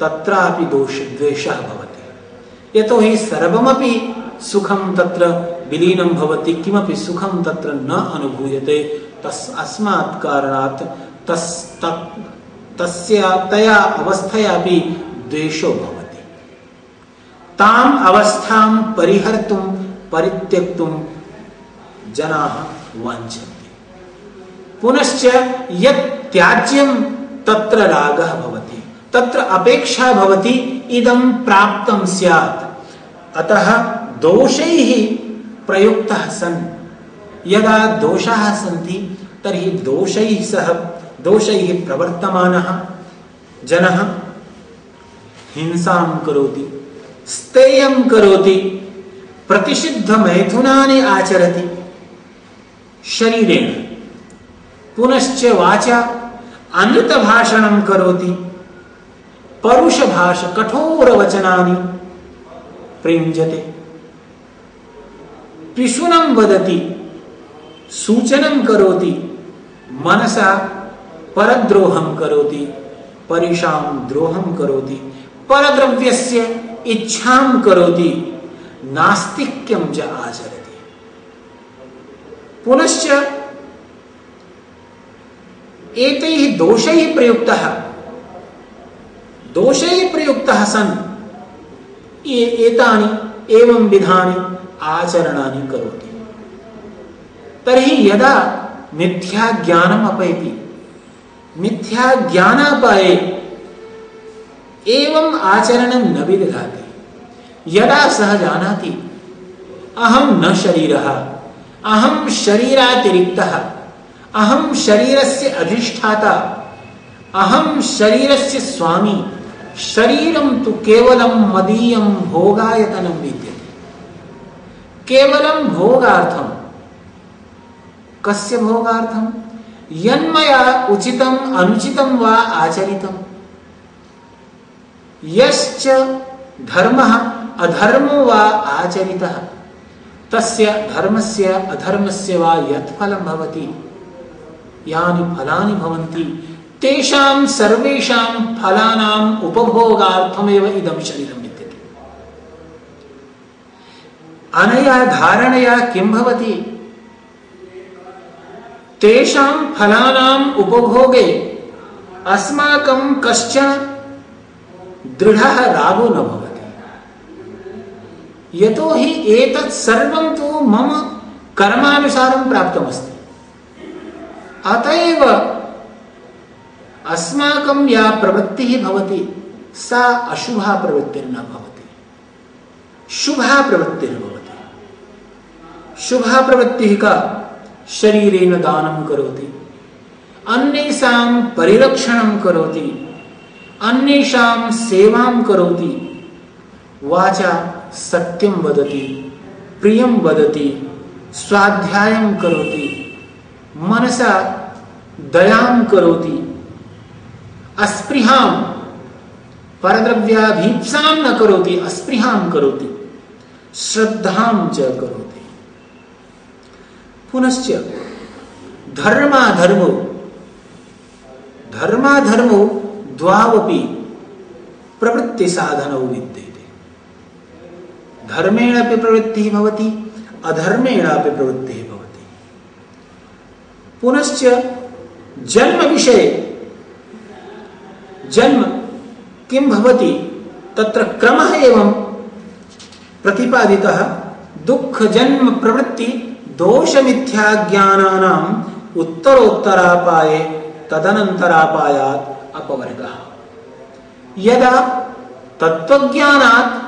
[SPEAKER 2] तत्रापि दोष द्वेषः भवति। यतो हि सर्वमपि सुखं तत्र विलीनं भवति, किमपि सुखं तत्र न अनुभूयते। तस् अस्मात् कारणात् तस् तत् तस्य तया अवस्थयापि द्वेषो भवति। ताम् अवस्थां परिहर्तुं, परित्यक्तुं जनाः वाञ्छन्ति। पुनश्च यत् त्याज्यं तत्र रागः भवति, तत्र अपेक्षा भवति, इदं प्राप्तं स्यात्। अतः दोषैः प्रयुक्तः सन्। यदा दोषाः सन्ति, तर्हि दोषैः सह दोषैः प्रवर्तमानः। जनः हिंसां करोति, स्तेयं करोति प्रतिषिद्धमैथुनानि आचरति। शरीरेण पुनश्च वाचा अनृतभाषणं करोति, परुषभाष कठोरवचनानि प्रयुञ्जते। पिशुनं वदति, सूचनं करोति, मनसा परद्रोहं करोति, परिशां द्रोहं करोति, परद्रव्यस्य इच्छां करोति, नास्तिक्यं च आचरति। पुनश्च एतैः दोषैः प्रयुक्तः दोषैः प्रयुक्तः सन् एतानि एवं विधानि आचरणानि करोति। तर्हि यदा मिथ्याज्ञानम् अपैति मिथ्याज्ञानापाये एवम् आचरणं न विदधाति। यदा सः जानाति, अहं न शरीरः, अहं शरीरातिरिक्तः, अहं शरीरस्य अधिष्ठाता अहम शरीर से स्वामी, शरीरं तो केवलं मदीयं भोगायतनं विद्यते केवलं भोगार्थं कस्य भोगार्थं यन्मया उचितम् अनुचितं वा आचरितं यश्च धर्मः अधर्मो वा आचरितः। तस्य धर्मस्य, अधर्मस्य वा यत् फलं भवति। यानि फलानि भवन्ति। तेषां सर्वेषां फलानाम् उपभोगार्थमेव इदं शरीरं विद्यते अनया धारणया किं भवति? तेषां फलानाम् उपभोगे अस्माकं कश्चन दृढः रागो न भवति। यतोहि एतत् सर्वं तु मम कर्मानुसारं प्राप्तमस्ति। अत एव अस्माकं या प्रवृत्तिः भवति, सा अशुभा प्रवृत्तिर्न भवति। शुभा प्रवृत्तिर्भवति। शुभा प्रवृत्ति का शरीरेण दानं करोति। अन्येषां परिरक्षणं करोति। अन्येषां सेवां करोति। वाचा सत्यं वदति, प्रियं वदति, स्वाध्यायं करोति, मनसा दयां करोति। अस्पृहां, परद्रव्याभीप्सां न करोति, अस्पृहां करोति। श्रद्धां च करोति। पुनश्च धर्माधर्मो धर्माधर्मो द्वावपि प्रवृत्तिसाधनौ विद्यते। धर्मेण अपि प्रवृत्तिः भवति अधर्मेण अपि प्रवृत्तिः भवति। पुनश्च जन्मविषये, जन्म किं भवति, तत्र क्रमः एवं प्रतिपादितः दुःखजन्म प्रवृत्ति दोषमिथ्याज्ञानानाम् उत्तरोत्तरापाये तदनन्तरापायात् अपवर्गः। यदा तत्त्वज्ञानात्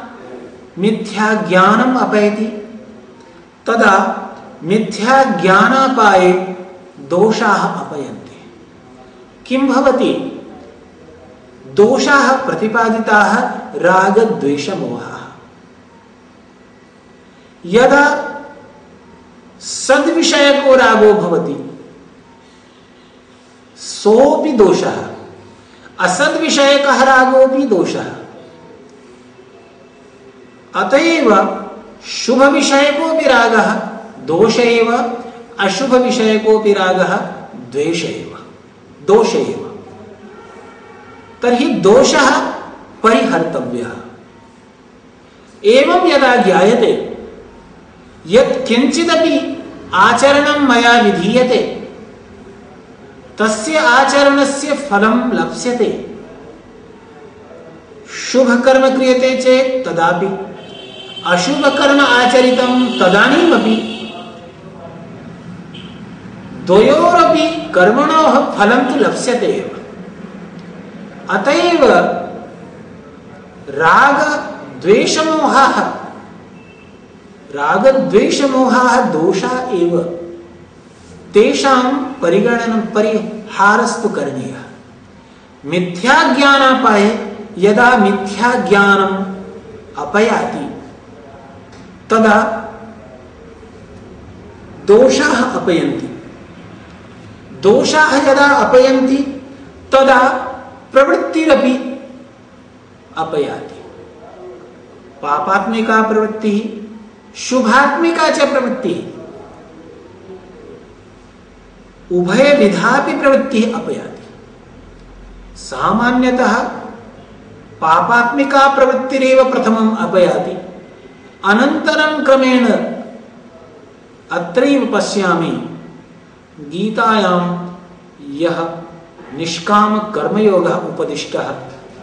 [SPEAKER 2] मिथ्याज्ञानम् अपैति तदा मिथ्याज्ञानापाये दोषाः अपयन्ति। किं भवति? दोषाः प्रतिपादिताः रागद्वेषमोहाः। यदा सद्विषयको रागो भवति। सोऽपि दोषः। असद्विषयकः रागोऽपि दोषः। अतएव शुभविषयकोऽपि रागः, दोष एव। अशुभविषयकोऽपि रागः, द्वेष एव। दोष एव। तर्हि दोषः परिहर्तव्यः। एवं यदा ज्ञायते किञ्चिदपि आचरणं मया विधीयते, तस्य आचरणस्य फलं लप्स्यते। शुभकर्म क्रियते चेत् तदापि, अशुभकर्म आचरितं तदानीमपि, द्वयोरपि कर्मणोः फलं तु लप्स्यते एव। अत एव रागद्वेषमोहाः रागद्वेषमोहाः दोषा एव। तेषां परिगणनं परिहारस्तु करणीयः। मिथ्याज्ञानापाये यदा मिथ्याज्ञानम् अपयाति, तदा दोषाः अपयन्ति। दोषाः यदा अपयन्ति, तदा प्रवृत्तिरपि अपयाति। पापात्मिका प्रवृत्तिः शुभात्मिका च प्रवृत्ति। उभय विधापि प्रवृत्तिः अपयाति। सामान्यतः पापात्मिका प्रवृत्तिरेव प्रथमम् अपयाति। अनन्तरं क्रमेण अत्रैव पश्यामि। गीतायां यः निष्कामकर्मयोगः उपदिष्टः,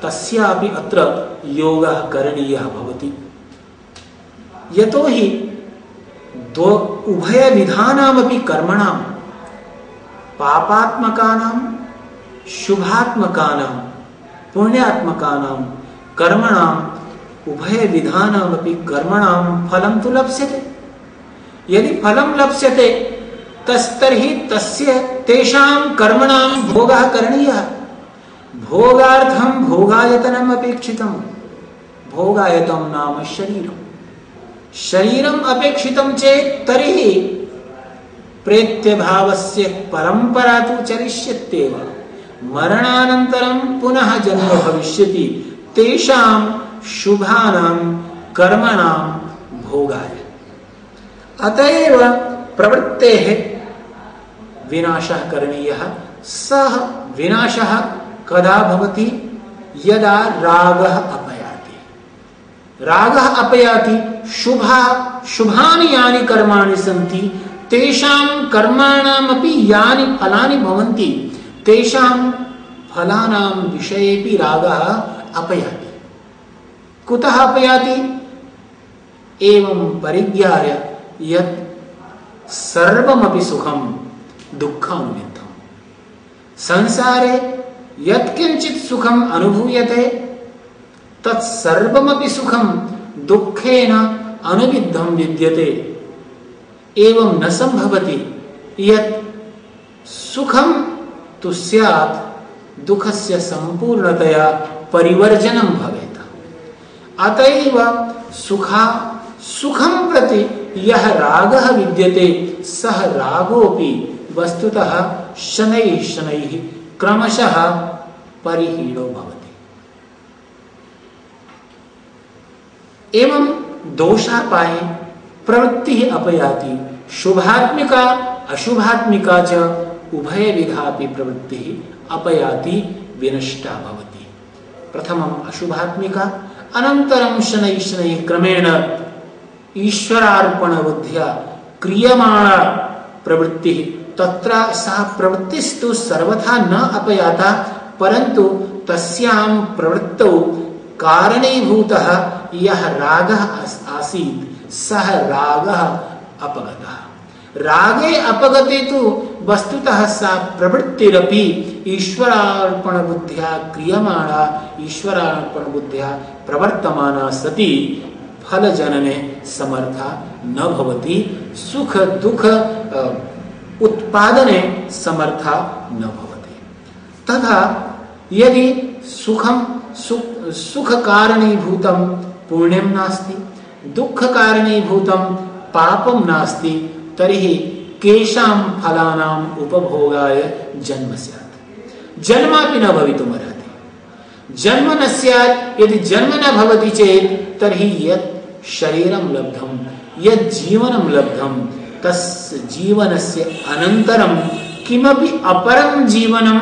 [SPEAKER 2] तस्यापि अत्र योगः करणीयः भवति। यतोहि द्व उभयविधानामपि कर्मणां, पापात्मकानां, शुभात्मकानां, पुण्यात्मकानां कर्मणाम् उभयविधानामपि कर्मणां फलं तु लप्स्यते। यदि फलं लप्स्यते, तस्तर्हि तस्य तेषां कर्मणां भोगः करणीयः। भोगार्थं भोगायतनम् अपेक्षितं भोगायतं नाम शरीरम्। शरीरम् अपेक्षितं चेत् तर्हि प्रेत्यभावस्य परंपरा तो चरिष्यत्येव। मरणानन्तरं पुनः जन्म भविष्य शुभानां कर्मणां भोगाय। अतएव प्रवृत्तेः विनाशः करणीयः। सः विनाशः कदा यदा राग अपयाति रागः अपयाति, शुभा, शुभानि यानि कर्माणि सन्ति, तेषां कर्माणामपि यानि फलानि भवन्ति, तेषां फलानां विषयेपि रागः अपयाति। कुतः अपयाति? एवं परिज्ञाय यत् सर्वमपि सुखं दुःखानुमित्तम् संसारे यत्किञ्चित् सुखम् अनुभूयते तत्सर्वमपि सुखं, दुःखेन अनुविद्धं विद्यते। एवं न संभवति यत् सुखं तु स्यात्, दुःखस्य सम्पूर्णतया परिवर्जनं भवेत्। अतएव सुखा, सुखं प्रति यः रागः विद्यते, सः रागोऽपि वस्तुतः शनैः शनैः क्रमशः परिहीणो भवति। एवं दोषापाये प्रवृत्ति अपयाति। शुभात्मिका, अशुभात्मिका च उभय उभयविधापि प्रवृत्तिः अपयाति, विनष्टा भवति। प्रथमम् अशुभात्मिका, अनन्तरं शनैः शनैः क्रमेण ईश्वरार्पणबुद्ध्या क्रियमाणा प्रवृत्तिः। तत्र सा प्रवृत्तिस्तु सर्वथा न अपयाता, परन्तु तस्यां प्रवृत्तौ कारणीभूतः यः रागः आसीत्, सः रागः अपगतः। रागे अपगते तो वस्तुतः सा प्रवृत्तिरपि ईश्वरार्पणबुद्ध्या क्रियमाणा, ईश्वरार्पणबुद्ध्या प्रवर्तमाना सती, फलजनने समर्था न भवति, सुख दुख उत्पादने समर्था न भवति। तथा यदि सुखम सुख सुख कारणीभूतं पुण्यं नास्ति दुःख कारणीभूतं पापं नास्ति, तर्हि केषां फलानाम् उपभोगाय जन्म स्यात्। जन्मापि न भवितुमर्हति। जन्म न स्यात्, यदि जन्म न भवति चेत्, तर्हि यत् शरीरं लब्धं, यत् जीवनं लब्धं, तस्य जीवनस्य अनन्तरं किमपि अपरं जीवनं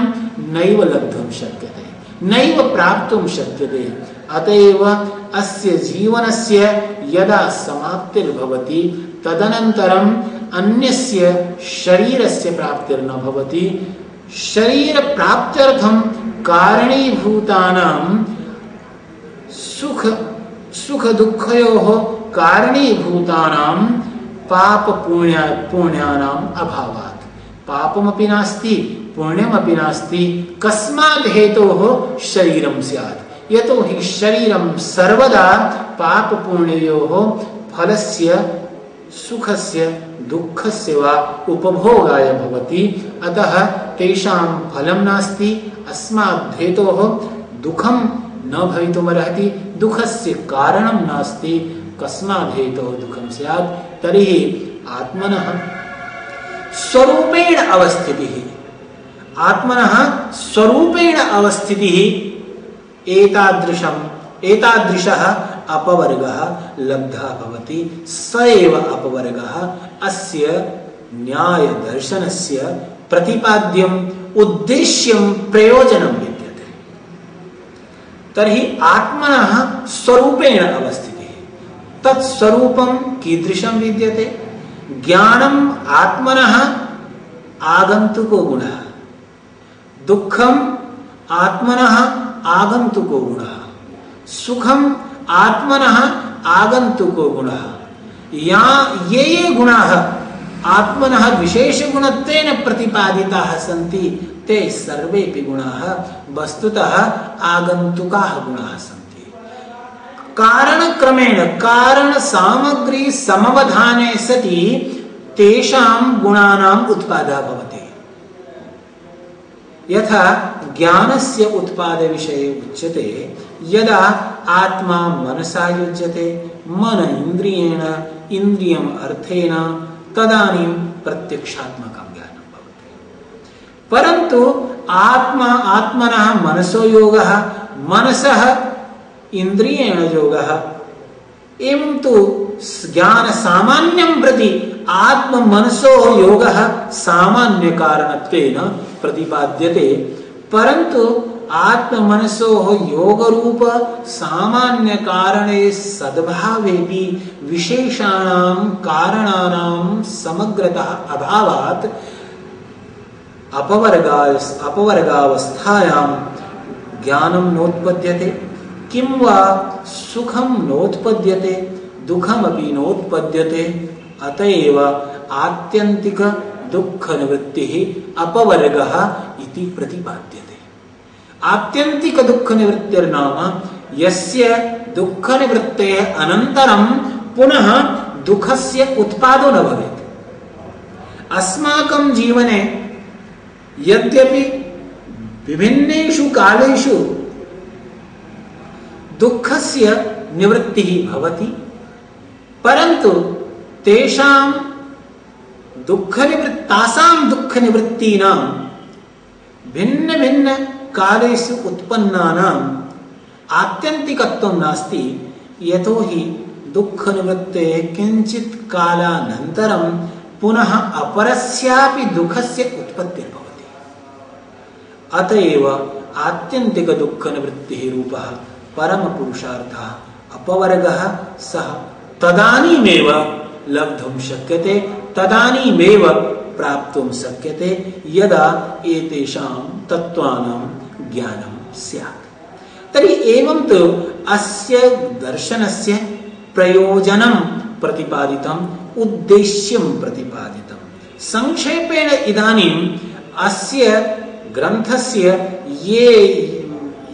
[SPEAKER 2] नैव लब्धुं शक्यते, नैव प्राप्तुं शक्यते। अत एव अस्य जीवनस्य यदा समाप्तिर्भवति, तदनन्तरम् अन्यस्य शरीरस्य प्राप्तिर्न भवति शरीरप्राप्त्यर्थं कारणीभूतानां सुख सुख दुःखयोः कारणीभूतानां पाप पुण्य पुण्यानाम् अभावात्। पापमपि नास्ति, पुण्यमपि नास्ति, कस्मात् हेतोः शरीरं स्यात्। यतोहि शरीरं सर्वदा पापपुण्ययोः फलस्य, सुखस्य, दुःखस्य वा उपभोगाय भवति। अतः तेषां फलं नास्ति, अस्मात् हेतोः दुःखं न भवितुमर्हति, दुःखस्य कारणं नास्ति, कस्मात् हेतोः दुःखं स्यात्, तर्हि आत्मनः स्वरूपेण अवस्थितिः। आत्मनः स्वरूपेण अवस्थितिः एतादृशम्। एतादृशः अपवर्गः लब्धः भवति। स एव अपवर्गः। अस्य न्यायदर्शनस्य प्रतिपाद्यम् उद्देश्यं प्रयोजनं विद्यते। तर्हि आत्मनः स्वरूपेण अवस्थितिः। तत्स्वरूपं कीदृशं विद्यते? ज्ञानम् आत्मनः आगन्तुको गुणः। दुःखम् आत्मनः आगन्तुको गुणः। सुखम् आत्मनः आगन्तुको गुणः। या ये ये गुणाः आत्मनः विशेषगुणत्वेन प्रतिपादिताः सन्ति, ते सर्वेपि गुणाः, वस्तुतः आगन्तुकाः गुणाः सन्ति। कारणक्रमेण, कारणसामग्री समवधाने सति, तेषां गुणानाम् उत्पादः भवति। यथा ज्ञानस्य उत्पादविषये उच्यते, यदा आत्मा मनसा युज्यते, मन इन्द्रियेण, इन्द्रियम् अर्थेन तदानीं प्रत्यक्षात्मकं ज्ञानं परन्तु आत्मा, आत्मनः मनसो योगः, मनसः इन्द्रियेण योगः, एवं तु ज्ञानसामान्यं प्रति आत्ममनसो योगः सामान्यकारणत्वेन प्रतिपाद्यते। परन्तु आत्ममनसो योगरूप सामान्य कारणे सद्भावेपि विशेषाणां कारणानां समग्रतः अभावात् अपवर्गाय अपवर्गावस्थायां ज्ञानं नोत्पद्यते। किं वा सुखं नोत्पद्यते, दुःखमपि नोत्पद्यते अत एव आत्यन्तिक दुःखनिवृत्तिः अपवर्गः इति प्रतिपाद्यते। आत्यन्तिक दुःखनिवृत्तिर्नाम यस्य दुःखनिवृत्तेः अनन्तरं पुनः दुःखस्य उत्पादो न भवेत्। अस्माकं जीवने यद्यपि विभिन्नेषु कालेषु दुःखस्य निवृत्तिः भवति, परन्तु तेषां दुःखनिवृत्तासां दुःखनिवृत्तीनां भिन्नभिन्नकालेषु उत्पन्नानाम् आत्यन्तिकत्वं नास्ति यतोहि दुःखनिवृत्तेः किञ्चित् कालानन्तरं पुनः अपरस्यापि दुःखस्य उत्पत्तिर्भवति। अत एव आत्यन्तिकदुःखनिवृत्तिः रूपः परमपुरुषार्थः अपवर्गः सः तदानीमेव लब्धुं शक्यते, तदानीमेव प्राप्तुं शक्यते यदा एतेषां तत्त्वानां ज्ञानं स्यात्। तर्हि एवं तु अस्य दर्शनस्य प्रयोजनं प्रतिपादितम्, उद्देश्यं प्रतिपादितं संक्षेपेण इदानीम् अस्य ग्रन्थस्य ये,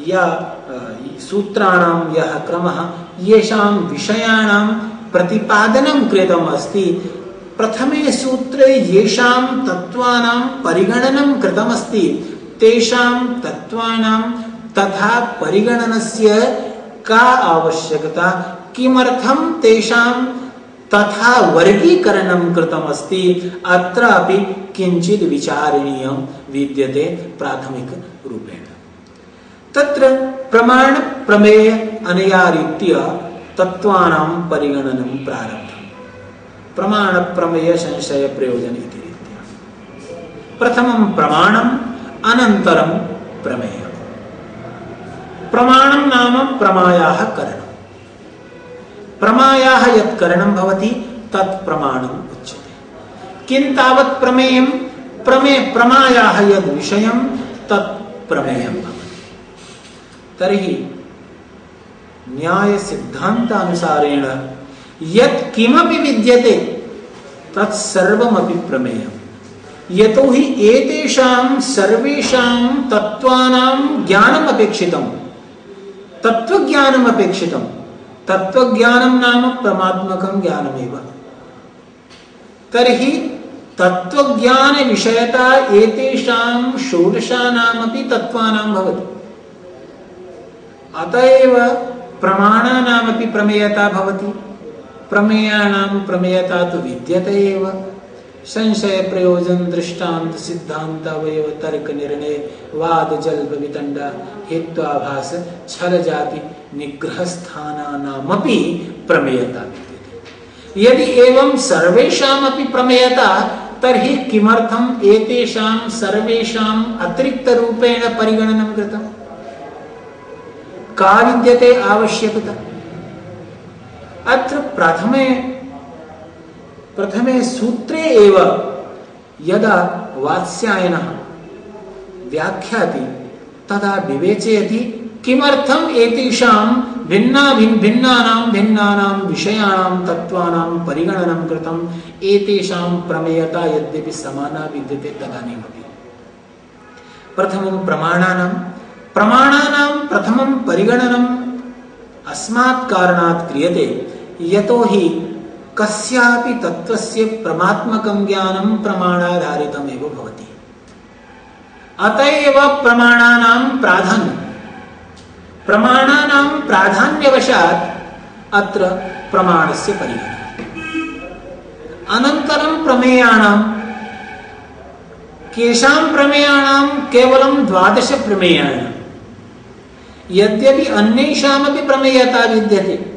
[SPEAKER 2] या, सूत्राणां, यः क्रमः, येषां विषयाणां प्रतिपादनं कृतम् प्रथमे सूत्रे येषां तत्त्वानां परिगणनं कृतमस्ति। तेषां तथा परिगणनस्य का आवश्यकता? किमर्थं तेषां तथा वर्गीकरणं कृतमस्ति? अत्रापि किञ्चित् विचारणीयं विद्यते प्राथमिकरूपेण। तत्र प्रमाणप्रमेय अनया रीत्या तत्त्वानां परिगणनं प्रारब्धम् प्रमाणप्रमेय संशय प्रयोजन प्रथमं प्रमाणम्, अनन्तरं प्रमेयम्। प्रमाणं नाम प्रमायाः करणम्। प्रमायाः यत् करणं भवति, तत् प्रमाणम् उच्यते। किं तावत् प्रमेयं प्रमे, प्रमायाः यद् विषयं तत् प्रमेयं भवति। तर्हि न्यायसिद्धान्तानुसारेण यत् किमपि विद्यते, तत् सर्वमपि प्रमेयम्। यतोहि एतेषां सर्वेषां तत्त्वानां ज्ञानम् अपेक्षितम् तत्त्वज्ञानम् अपेक्षितम् तत्त्वज्ञानं नाम परमात्मकं ज्ञानमेव। तर्हि तत्त्वज्ञानविषयता एतेषां षोडशानामपि तत्त्वानां भवति। अत एव प्रमाणानामपि प्रमेयता भवति। प्रमेयाणां प्रमेयता तु विद्यते संशय प्रयोजन दृष्टांत सिद्धांत अवयव तर्क निर्णय वाद जल्प वितंड हेत्वाभास छल जाति निग्रह स्थानानामपि प्रमेयता यदि एवं सर्वेषामपि प्रमेयता, तर्हि किमर्थम् एतेषां सर्वेषाम् अतिरिक्तरूपेण परिगणनं कृतम्? का विद्यते आवश्यकता। अत्र प्रथमे प्रथमे सूत्रे एव यदा वात्स्यायनः व्याख्याति, तदा विवेचयति किमर्थम् एतेषां भिन्ना भिन् भिन्नानां भिन्नानां विषयाणां तत्त्वानां परिगणनं कृतम्? एतेषां प्रमेयता यद्यपि समाना विद्यते तदानीमपि। प्रथमं प्रमाणानां प्रमाणानां प्रथमं परिगणनम् अस्मात् कारणात् क्रियते। यतोहि कस्यापि तत्त्वस्य प्रमात्मकं ज्ञानं प्रमाणाधारितमेव भवति। अत एव प्रमाणानां प्राधान्यं। प्रमाणानां प्राधान्यवशात् अत्र प्रमाणस्य परिगणनम् अनन्तरं प्रमेयाणां। केषां प्रमेयाणां केवलं द्वादशप्रमेयाणां। यद्यपि अन्येषामपि प्रमेयता विद्यते।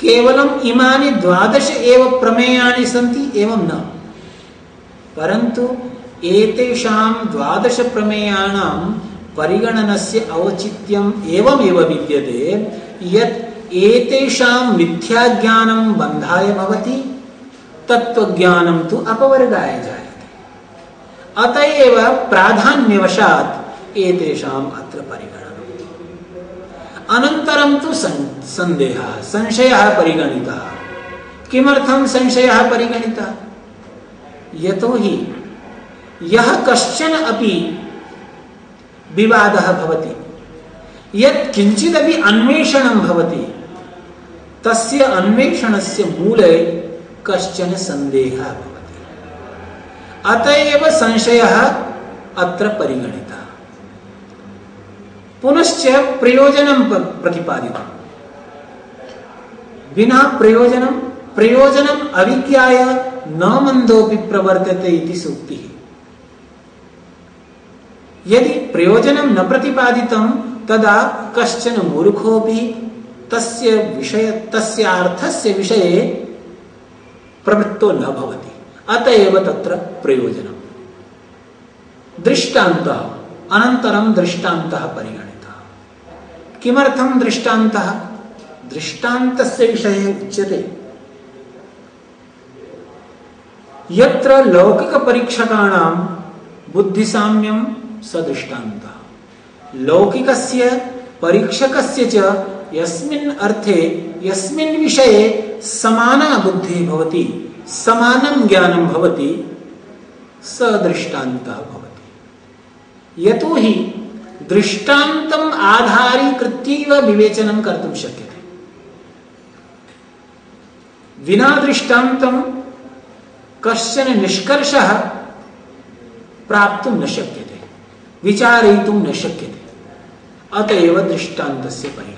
[SPEAKER 2] केवलम् इमानि द्वादश एव प्रमेयाणि सन्ति, एवं न। परन्तु एतेषां द्वादशप्रमेयाणां परिगणनस्य औचित्यम् एवमेव विद्यते, यत् एतेषां मिथ्याज्ञानं बन्धाय भवति, तत्त्वज्ञानं तु अपवर्गाय जायते। अत एव प्राधान्यवशात् एतेषाम् अत्र परिगणनम्। अनन्तरं तु सन्देहः संशयः परिगणितः। किमर्थं संशयः परिगणितः? यतोहि यः कश्चन अपि विवादः भवति, यत् किञ्चिदपि अन्वेषणं भवति, तस्य अन्वेषणस्य मूले कश्चन सन्देहः भवति। अत एव संशयः अत्र परिगणितः। पुनश्च प्रयोजनं प्रतिपादितम्। विना प्रयोजनं, प्रयोजनम् अविज्ञाय न मन्दोऽपि प्रवर्तते इति सूक्तिः। यदि प्रयोजनं न प्रतिपादितं, तदा कश्चन मूर्खोऽपि तस्य विषय तस्य अर्थस्य विषये प्रवृत्तो न भवति। अत एव तत्र प्रयोजनं दृष्टान्तः, अनन्तरं दृष्टान्तः परिगणितः किमर्थं दृष्टान्तः? दृष्टान्तस्य विषये उच्यते। यत्र लौकिकपरीक्षकाणां बुद्धिसाम्यं सदृष्टान्तः लौकिकस्य, परीक्षकस्य च यस्मिन् अर्थे, यस्मिन् विषये समाना बुद्धिः भवति, समानं ज्ञानं भवति सदृष्टान्तः भवति। यतोहि दृष्टान्तम् आधारीकृत्यैव विवेचनं कर्तुं शक्यते। विना दृष्टान्तं कश्चन निष्कर्षः प्राप्तुं न शक्यते, विचारयितुं न शक्यते। अत एव दृष्टान्तस्य परिगणना।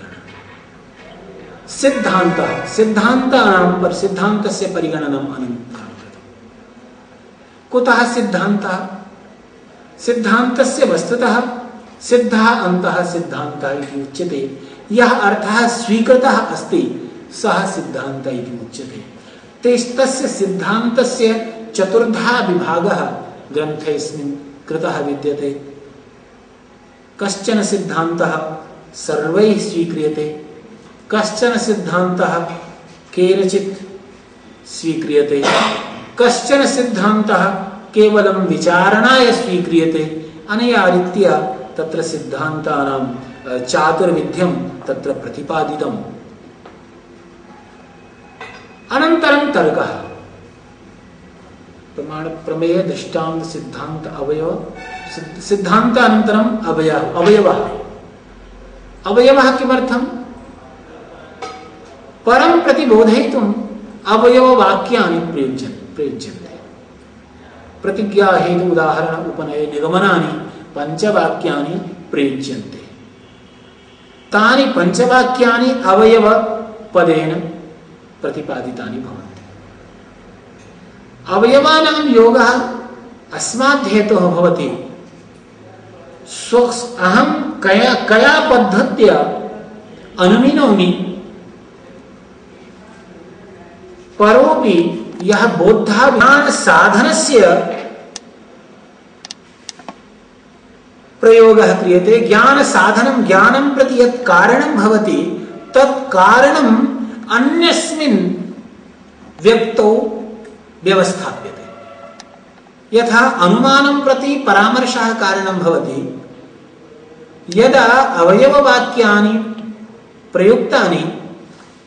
[SPEAKER 2] सिद्धान्तः, सिद्धान्तानां पर, सिद्धान्तस्य परिगणनम् अनन्तरं कुतः सिद्धान्तः? सिद्धान्तस्य वस्तुतः सिद्धः अंत सिद्धान्तः इति उच्यते। यः अर्थः स्वीकृतः अस्ति, सः सिद्धान्तः इति उच्यते। तस्य सिद्धान्तस्य चतुर्धा विभागः कृतः विद्यते। कश्चन सिद्धान्तः सर्वैः स्वीक्रियते। कश्चन सिद्धान्तः केनचित् स्वीक्रियते। कश्चन सिद्धान्तः केवलं विचारणाय स्वीक्रियते। अनया रीत्या तत्र सिद्धान्तानां चातुर्विध्यं तत्र प्रतिपादितम्। अनन्तरं तर्कः। प्रमाण, प्रमेय दृष्टांत सिद्धांत अवयव। सिद्धांत अनन्तरम् अवय अवयवः अवयवः। किमर्थम्? परं प्रति बोधयितुम् अवयववाक्यानि प्रयुज्य, प्रयुज्यन्ते। प्रतिज्ञा हेतु उदाहरण उपनय निगमनानि पञ्चवाक्यानि प्रयुज्यन्ते तानि पञ्चवाक्यानि अवयवपदेन प्रतिपादितानि भवन्ति। अवयवानां योगः अस्मात् हेतुः भवति। स्व अहं कया कया पद्धत्या अनुमिनोमि, परोपि यह यः बोद्धाज्ञान साधनस्य प्रयोगः क्रियते ज्ञान साधनं ज्ञानं प्रति यत् कारणं भवति, तत् कारणम् अन्यस्मिन् व्यक्तौ व्यवस्थाप्यते। यथा अनुमानं प्रति परामर्शः कारणं भवति, यदा अवयववाक्यानि, प्रयुक्तानि,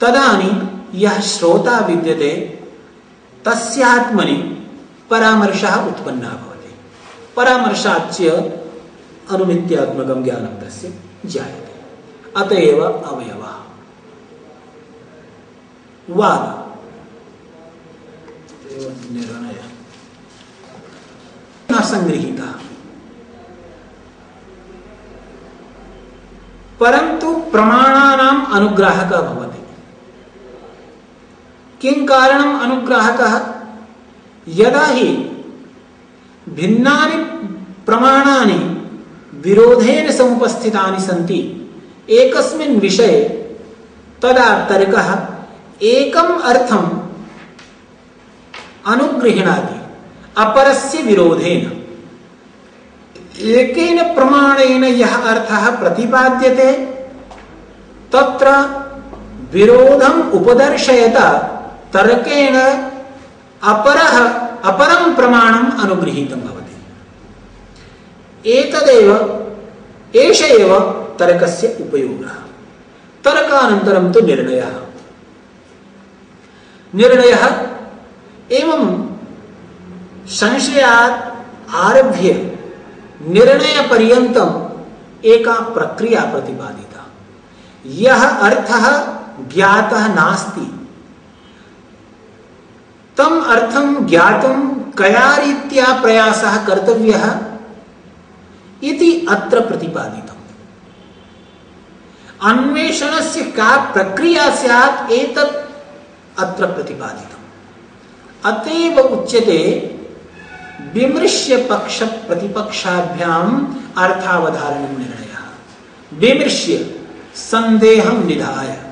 [SPEAKER 2] तदानीं यः श्रोता विद्यते, तस्यात्मनि परामर्शः उत्पन्नः भवति। परामर्शाच्च अनुमित्यात्मकं ज्ञानं तस्य जायते। अत एव अवयवः। वाद। निर्णय परंतु प्रमाणानाम अनुग्राहकः किं यदा हि भिन्नानि प्रमाणानि विरोधेन समुपस्थितानि सन्ति। एकस्मिन् विषये तदा तर्कः एकम् अर्थं अनुगृह्णाति, अपरस्य विरोधेन। एकेन प्रमाणेन यः अर्थः प्रतिपाद्यते, तत्र विरोधम् उपदर्शयत, तर्केण अपरः, अपरं प्रमाणम् अनुगृहीतं भवति। एतदेव, एष एव तर्कस्य उपयोगः। तर्कानन्तरं तु निर्णयः। निर्णयः एवं संशयात् आरभ्य निर्णयपर्यन्तम् एका प्रक्रिया प्रतिपादिता। यः अर्थः ज्ञातः नास्ति, तम अर्थं ज्ञातुं कया रीत्या प्रयासः कर्तव्यः? इति अत्र प्रतिपादितम्। अन्वेषणस्य का प्रक्रिया स्यात्, एतत् अत्र प्रतिपादितम्। अतएव उच्यते विमृश्य पक्ष प्रतिपक्षाभ्याम अर्थावधारण निर्णय। विमृश्य संदेहम निधाय।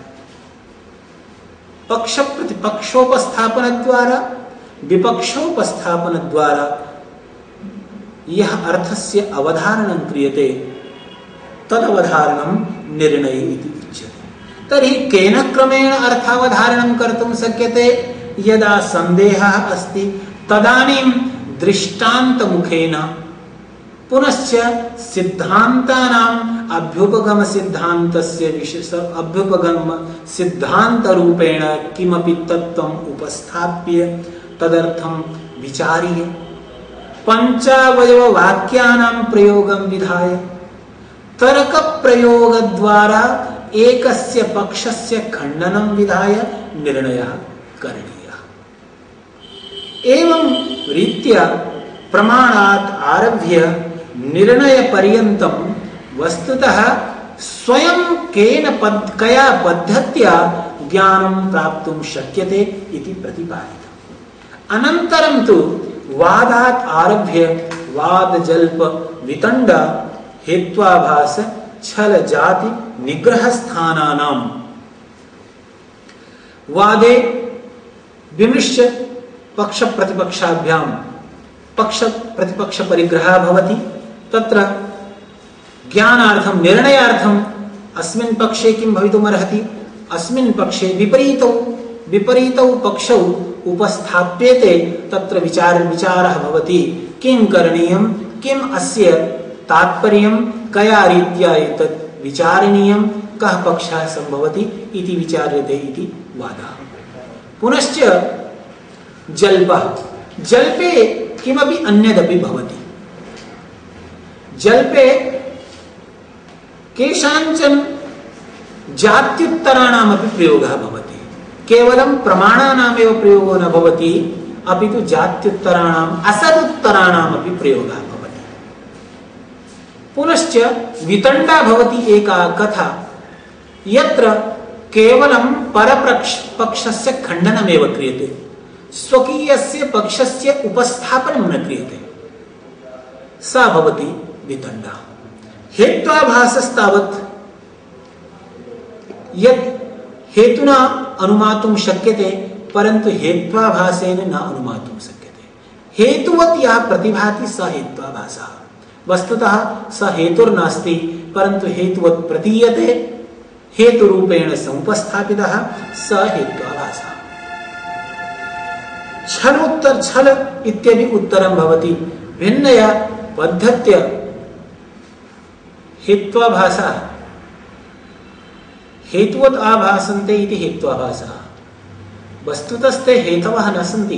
[SPEAKER 2] पक्ष प्रतिपक्षोपस्थापन द्वारा विपक्षोपस्थापन द्वारा यह अर्थस्य अवधारणं क्रियते, तदवधारणं निर्णय इति उच्यते। तर्हि केन क्रमेण अर्थावधारणं कर्तुं शक्यते? यदा सन्देहः अस्ति, तदानीं दृष्टान्तमुखेन, पुनश्च सिद्धान्तानाम् अभ्युपगम सिद्धान्तस्य विशेष अभ्युपगम सिद्धान्तरूपेण किमपि तत्त्वम् उपस्थाप्य, तदर्थं विचार्य। पञ्चावयववाक्यानां प्रयोगं विधाय। तर्कप्रयोगद्वारा एकस्य पक्षस्य खण्डनं विधाय निर्णयः करणीयः। एवं रीत्या प्रमाणात् आरभ्य निर्णयपर्यन्तं वस्तुतः स्वयं केन पद्, कया पद्धत्या ज्ञानं प्राप्तुं शक्यते इति प्रतिपादितम्। अनन्तरं तु वादात् आरभ्य वादजल्प वितण्ड हेत्वाभास छल जाति निग्रह स्थानानां वादे विमृश्य पक्ष प्रतिपक्षाभ्यां पक्ष प्रतिपक्ष परिग्रहः भवति। तत्र ज्ञानार्थं निर्णयार्थम् अस्मिन् पक्षे किं भवितुमर्हति? अस्मिन् पक्षे विपरीतौ विपरीतौ पक्षौ उपस्थाप्यते तत्र विचार विचारः भवति। किं करणीयं? किम् अस्य तात्पर्यं? कया रीत्या एतत् विचारणीयं? कः पक्षः सम्भवति इति विचार्यते इति वादः। पुनश्च जल्पः। जल्पे किमपि अन्यदपि भवति। जल्पे केषाञ्चन जात्युत्तराणामपि प्रयोगः भवति। केवलं प्रमाणानामेव प्रयोगो न भवति, अपि तु जात्युत्तराणाम्, असदुत्तराणामपि पुनश्च वितण्डा भवति एका कथा, यत्र केवलं परपक्ष पक्षस्य खण्डनमेव क्रियते, स्वकीयस्य पक्षस्य उपस्थापनं न क्रियते। सा भवति वितण्डा। हेत्वाभासस्तावत् यत् हेतुना अनुमातुं शक्यते परन्तु हेत्वाभासेन न अनुमातुं शक्यते। हेतुवत् यः प्रतिभाति स हेत्वाभासः वस्तुतः स हेतुर्नास्ति परन्तु हेतुवत् प्रतीयते। हेतुरूपेण समुपस्थापितः स हेत्वाभासः छलोत्तर छल इत्यपि उत्तरं भवति। भिन्नया पद्धत्य हेत्वाभासः हेतुवत् आभासन्ते इति हेत्वाभासः वस्तुतस्ते हेतवः न सन्ति,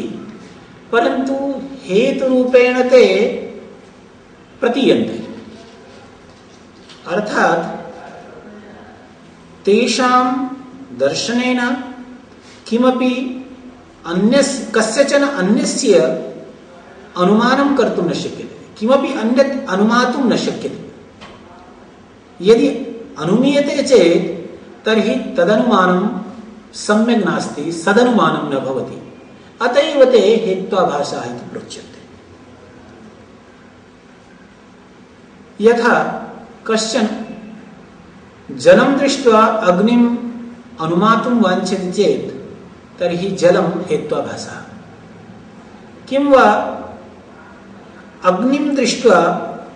[SPEAKER 2] परन्तु हेतुरूपेण ते प्रतीयन्ते। अर्थात् तेषां दर्शनेन किमपि अन्य कस्यचन अन्यस्य अनुमानं कर्तुं न शक्यते। किमपि अन्यत् अनुमातुं न शक्यते। यदि अनुमीयते चेत् तर्हि तदनुमानं सम्यक् नास्ति सदनुमानं न भवति। अत एव ते हेत्वाभाषाः इति यथा कश्चन जलं दृष्ट्वा अग्निम् अनुमातुं वाञ्छति चेत्, तर्हि जलं हेत्वाभासः किं वा अग्निं दृष्ट्वा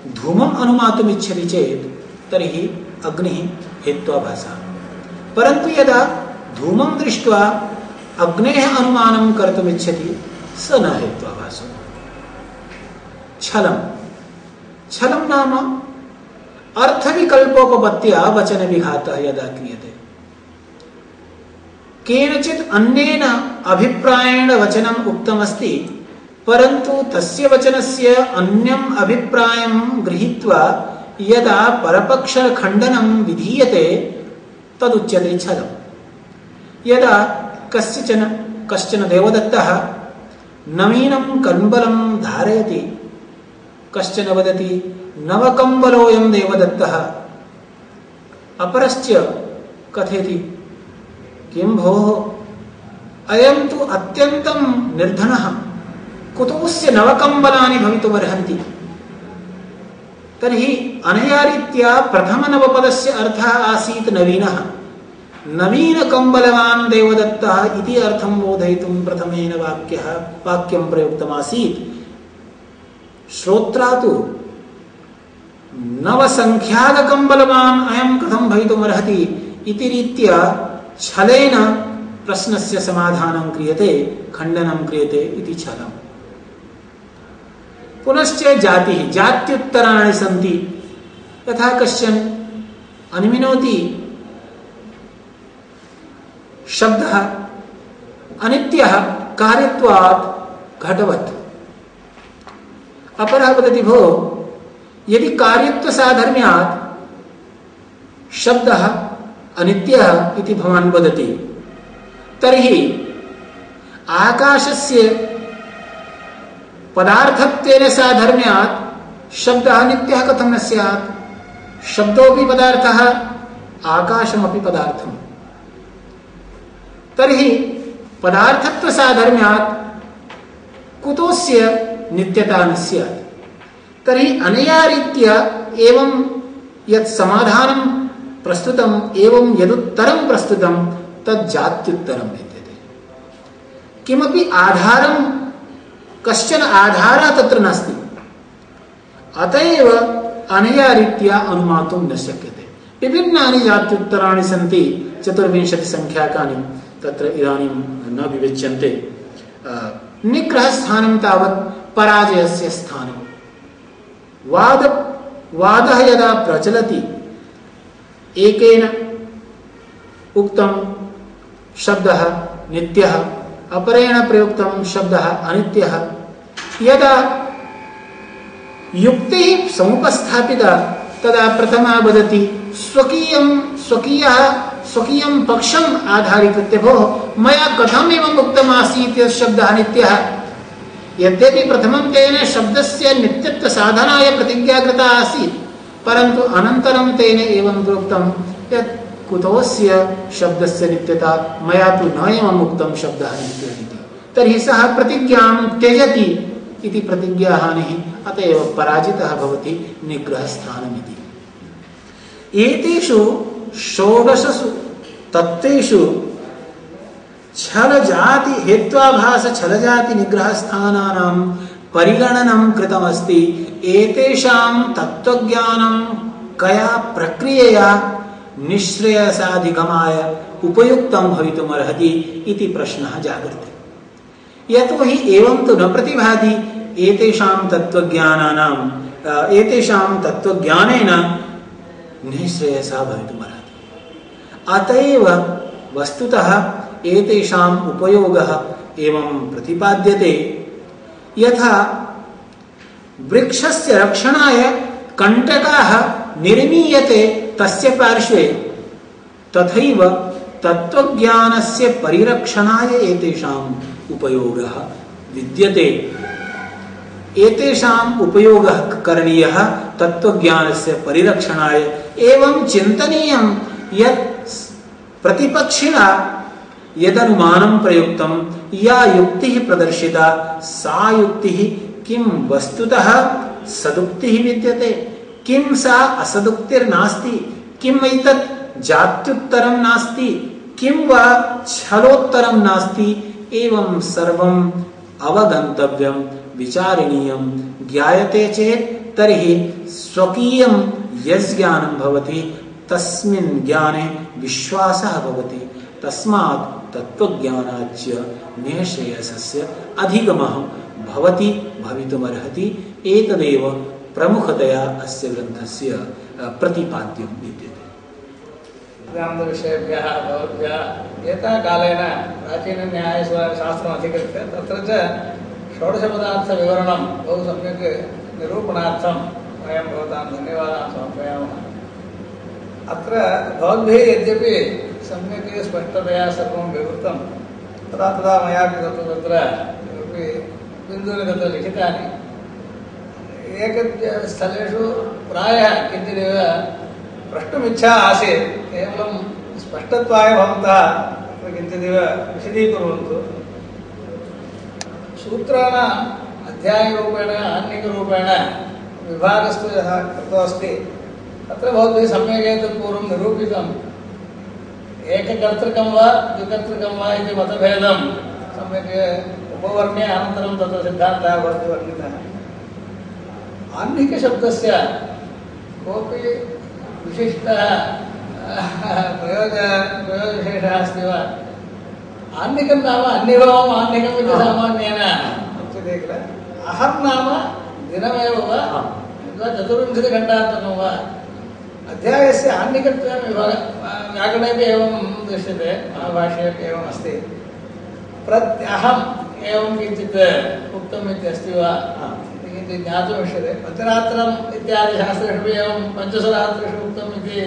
[SPEAKER 2] धूमम् अनुमातुम् इच्छति चेत्, तर्हि अग्निः हेत्वाभासः परन्तु यदा धूमं दृष्ट्वा अग्नेः अनुमानं कर्तुमिच्छति, स न हेत्वाभासः छलं छलं नाम अर्थविकल्पोपपत्त्या वचनविघातः यदा क्रियते। केनचित् अन्येन अभिप्रायेण वचनम् उक्तमस्ति, परन्तु तस्य वचनस्य अन्यम् अभिप्रायं गृहीत्वा यदा परपक्षखण्डनं विधीयते तदुच्यते छलम् यदा कस्यचन, कश्चन देवदत्तः, नवीनं कम्बलं धारयति, कश्चन वदति, नवकम्बलोऽयं देवदत्तः। अपरश्च कथयति, किं भोः? अयं तु अत्यन्तं निर्धनः। कुतोस्य नवकम्बलानि भवितुमर्हन्ति? तर्हि अनया रीत्या प्रथमनवपदस्य अर्थः आसीत् नवीनः। नवीनकम्बलवान् देवदत्तः इति अर्थं बोधयितुं प्रथमेन वाक्यः, वाक्यं प्रयुक्तमासीत्। श्रोत्रा तु नवसङ्ख्याककम्बलवान् अयं कथं भवितुमर्हति इति रीत्या छलेन प्रश्नस्य समाधानं क्रियते, खण्डनं क्रियते इति छलम्। पुनश्च जातिः, जात्युत्तराणि सन्ति। यथा कश्चन अनुमिनोति शब्दः, अनित्यः कार्यत्वात् घटवत्। अपरः वदति, भो, यदि कार्यत्वसाधर्म्यात् शब्दः अनित्यः इति भवान् वदति। तर्हि आकाशस्य पदार्थत्वेन साधर्म्यात् शब्दः नित्यः कथं न स्यात्? शब्दोऽपि पदार्थः, आकाशमपि पदार्थम्। तर्हि पदार्थत्वसाधर्म्यात् कुतोस्य नित्यता न स्यात्? तर्हि अनया रीत्या एवं यत् समाधानं प्रस्तुतम्, एवं यदुत्तरं प्रस्तुतं तत् जात्युत्तरं विद्यते। किमपि आधारं कश्चन आधार तत्र नास्ति। अत एव अनया रीत्या अनुमातुं न शक्यते। विभिन्नानि जात्युत्तराणि सन्ति चतुर्विंशतिसङ्ख्याकानि तत्र इदानीं न विविच्यन्ते। निग्रहस्थानं तावत् पराजयस्य स्थानं वाद, वादः यदा प्रचलति, एकेन उक्तं शब्दः, नित्यः अपरेण प्रयुक्तं शब्दः अनित्यः। यदा युक्तिः समुपस्थापिता, तदा प्रथमा वदति स्वकीयं, स्वकीयः, स्वकीयं पक्षम् आधारीकृत्य भोः, मया कथम् एवम् उक्तमासीत् यत् शब्दः नित्यः? यद्यपि प्रथमं तेन शब्दस्य नित्यत्वसाधनाय प्रतिज्ञा कृता आसीत्, परन्तु अनन्तरं तेन एवं प्रोक्तं कुतोस्य शब्दस्य नित्यता मया तु न एवम् उक्तं शब्दः नित्यः इति तर्हि सः प्रतिज्ञां त्यजति इति प्रतिज्ञाहानिः अत एव पराजितः भवति निग्रहस्थानमिति। एतेषु षोडशसु तत्त्वेषु छलजाति हेत्वाभास छलजाति निग्रहस्थानानां परिगणनं कृतमस्ति। एतेषां तत्त्वज्ञानं कया प्रक्रियया निःश्रेयसाधिगमाय उपयुक्तं भवितुमर्हति इति प्रश्नः जागर्ति यतोहि एवं तु न प्रतिभाति, एतेषां तत्त्वज्ञानानां एतेषां तत्त्वज्ञानेन निःश्रेयसः भवितुमर्हति। अत एव वस्तुतः एतेषाम् उपयोगः एवं प्रतिपाद्यते। यथा वृक्षस्य रक्षणाय कण्टकाः निर्मीयते तस्य पार्श्वे। तथैव तत्त्वज्ञानस्य परिरक्षणाय एतेषाम् उपयोगः विद्यते। एतेषाम् उपयोगः करणीयः तत्त्वज्ञानस्य परिरक्षणाय। एवं चिन्तनीयं यत् प्रतिपक्षिणा यदनुमानं प्रयुक्तं, या युक्तिः प्रदर्शिता, सा युक्तिः किं वस्तुतः सदुक्तिः विद्यते। किं सा असदुक्तिर्नास्ति किम् एतत् जात्युत्तरं नास्ति? किं वा छलोत्तरं नास्ति? एवं सर्वम् अवगन्तव्यं, विचारणीयं, ज्ञायते चेत् तर्हि स्वकीयं यज्ज्ञानं भवति, तस्मिन् ज्ञाने विश्वासः भवति। तस्मात् तत्त्वज्ञानाच्य निःश्रेयसस्य अधिगमः। भवति, भवितुमर्हति, एतदेव प्रमुखतया अस्य ग्रन्थस्य प्रतिपाद्यं विद्यते।
[SPEAKER 1] वेदान्तविषयेभ्यः, भवद्भ्यः एता कालेन प्राचीनन्यायशास्त्रम् अधिकृत्य तत्र च षोडशपदार्थविवरणं बहु सम्यक् निरूपणार्थं वयं भवतां धन्यवादान् समर्पयामः। अत्र भवद्भिः यद्यपि सम्यक् स्पष्टतया सर्वं विवृतं, तदा तदा मयापि तत्र तत्र किमपि बिन्दूनि तत्र लिखितानि एक स्थलेषु प्रायः किञ्चिदिव प्रष्टुमिच्छा आसीत् केवलं स्पष्टत्वाय भवन्तः तत्र किञ्चिदिव विशदीकुर्वन्तु सूत्राणाम् अध्यायरूपेण आह्निकरूपेण विभागस्तु यः कृतोऽस्ति तत्र भवद्भिः सम्यक् एतत् पूर्वं निरूपितम् एककर्तृकं वा द्विकर्तृकं वा इति मतभेदं सम्यक् उपवर्ण्य अनन्तरं तत्र सिद्धान्तः भवति वर्णितः आह्निकशब्दस्य कोऽपि विशिष्टः प्रयोग प्रयोगविशेषः अस्ति वा? आह्निकं नाम अन्यभावम् आह्निकम् इति सामान्येन। उच्यते किल? अहं नाम दिनमेव वा? अथवा चतुर्विंशतिघण्टात्मकं वा? अध्यायस्य आह्निकत्वेन विभाग व्याकरणेपि एवं दृश्यते महाभाष्येपि एवम् अस्ति प्रत्यहम् एवं किञ्चित् उक्तम् इत्यस्ति वा किञ्चित् इत्यादि शास्त्रेषु एवं पञ्चसरात्रेषु उक्तम् इति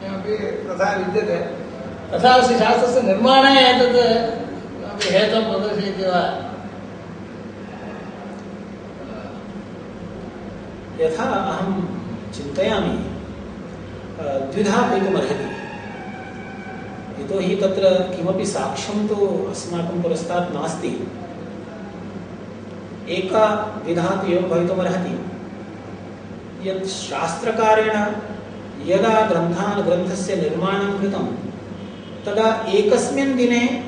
[SPEAKER 1] किमपि प्रथा विद्यते तथा शास्त्रस्य निर्माणे एतत् किमपि हेतुं प्रदर्शयति वा
[SPEAKER 2] यथा अहं चिन्तयामि द्विधा भवितुमर्हति यतोहि तत्र किमपि साक्ष्यं तु अस्माकं पुरस्तात् नास्ति। एका विधा तु भवितुमर्हति यत् शास्त्रकारेण यदा ग्रन्थान् ग्रन्थस्य निर्माणं कृतं, तदा एकस्मिन् दिने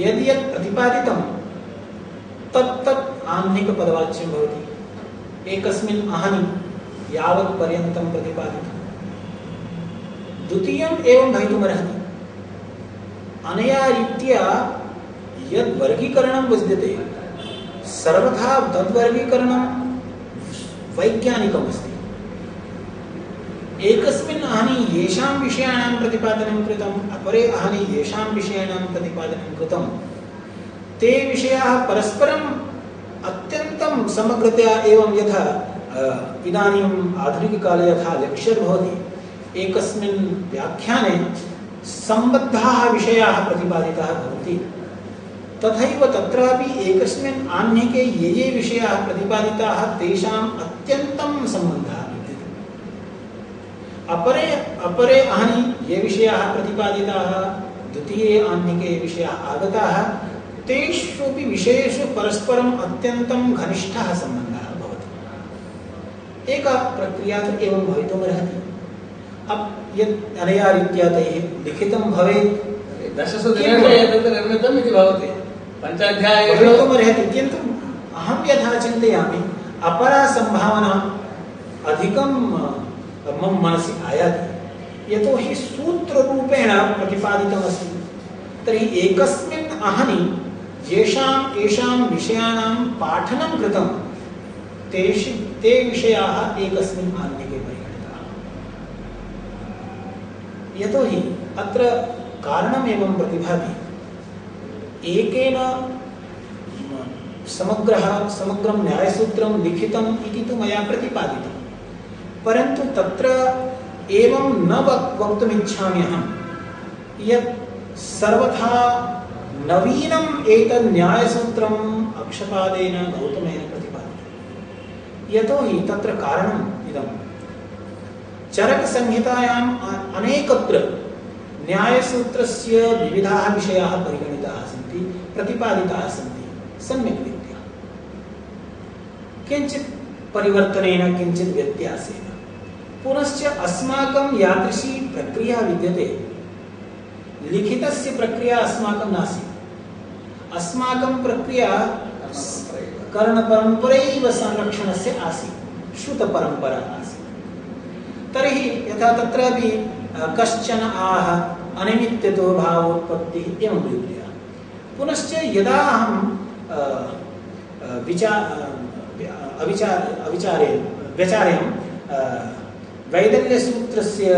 [SPEAKER 2] यद् यत् प्रतिपादितं, तत् तत् आह्निकपदवाच्यं भवति। एकस्मिन् अहनि यावत् पर्यन्तं प्रतिपादितं द्वितीयम् एवं भवितुमर्हति अनया रीत्या यद् वर्गीकरणं विद्यते सर्वथा तद्वर्गीकरणं वैज्ञानिकम् अस्ति एकस्मिन् अहनि येषां विषयाणां प्रतिपादनं अपरे अहनि येषां विषयाणां प्रतिपादनं ते विषयाः परस्परम् अत्यन्तं समग्रतया एवं यथा इदानीम् आधुनिककाले यथा लेक्चर् भवति, एकस्मिन् व्याख्याने सम्बद्धाः विषयाः प्रतिपादिताः भवन्ति। तथैव तत्रापि एकस्मिन् आह्निके ये ये विषयाः प्रतिपादिताः तेषाम् अत्यन्तं सम्बन्धः अपरे अपरे अहनि ये विषयाः प्रतिपादिताः, द्वितीये आह्निके ये विषयाः आगताः, तेष्वपि विषयेषु परस्परम् अत्यन्तं घनिष्ठः सम्बन्धः भवति। एका प्रक्रिया तु एवं भवितुमर्हति अब यत् अनया रीत्या तैः लिखितं भवेत्।
[SPEAKER 1] दशसु निर्मितम् इति
[SPEAKER 2] भवितुमर्हति किन्तु चिन्तयामि अपरा सम्भावना अधिकं मम मनसि आयाति। यतोहि सूत्ररूपेण प्रतिपादितमस्ति। तर्हि एकस्मिन् अहनि येषां येषां विषयाणां पाठनं कृतं ते विषयाः एकस्मिन् अत्र कारणम् एवं प्रतिभाति। एकेन समग्रः, समग्रं न्यायसूत्रं लिखितम् इति तु मया प्रतिपादितं परन्तु तत्र एवं न वक्, वक्तुमिच्छामि अहं। यत् सर्वथा नवीनम् एतत् न्यायसूत्रम् अक्षपादेन गौतमेन प्रतिपादितं यतोहि तत्र कारणम् इदं चरकसंहितायाम् अनेकत्र न्यायसूत्रस्य विविधाः विषयाः परिगणिताः प्रतिपादिताः सन्ति, सम्यक् रीत्या किञ्चित् परिवर्तनेन, किञ्चित् व्यत्यासेन। पुनश्च अस्माकं यादृशी प्रक्रिया विद्यते। लिखितस्य प्रक्रिया अस्माकं नासीत्। अस्माकं प्रक्रिया कर्णपरम्परैव संरक्षणस्य आसीत्, श्रुतपरम्परा आसीत्। तर्हि यथा तत्रापि, कश्चन आह, अनिमित्यतो भावोत्पत्तिः एवं पुनश्च यदा अहं विचा अविचार अविचारे व्यचार्यं वैदल्यसूत्रस्य,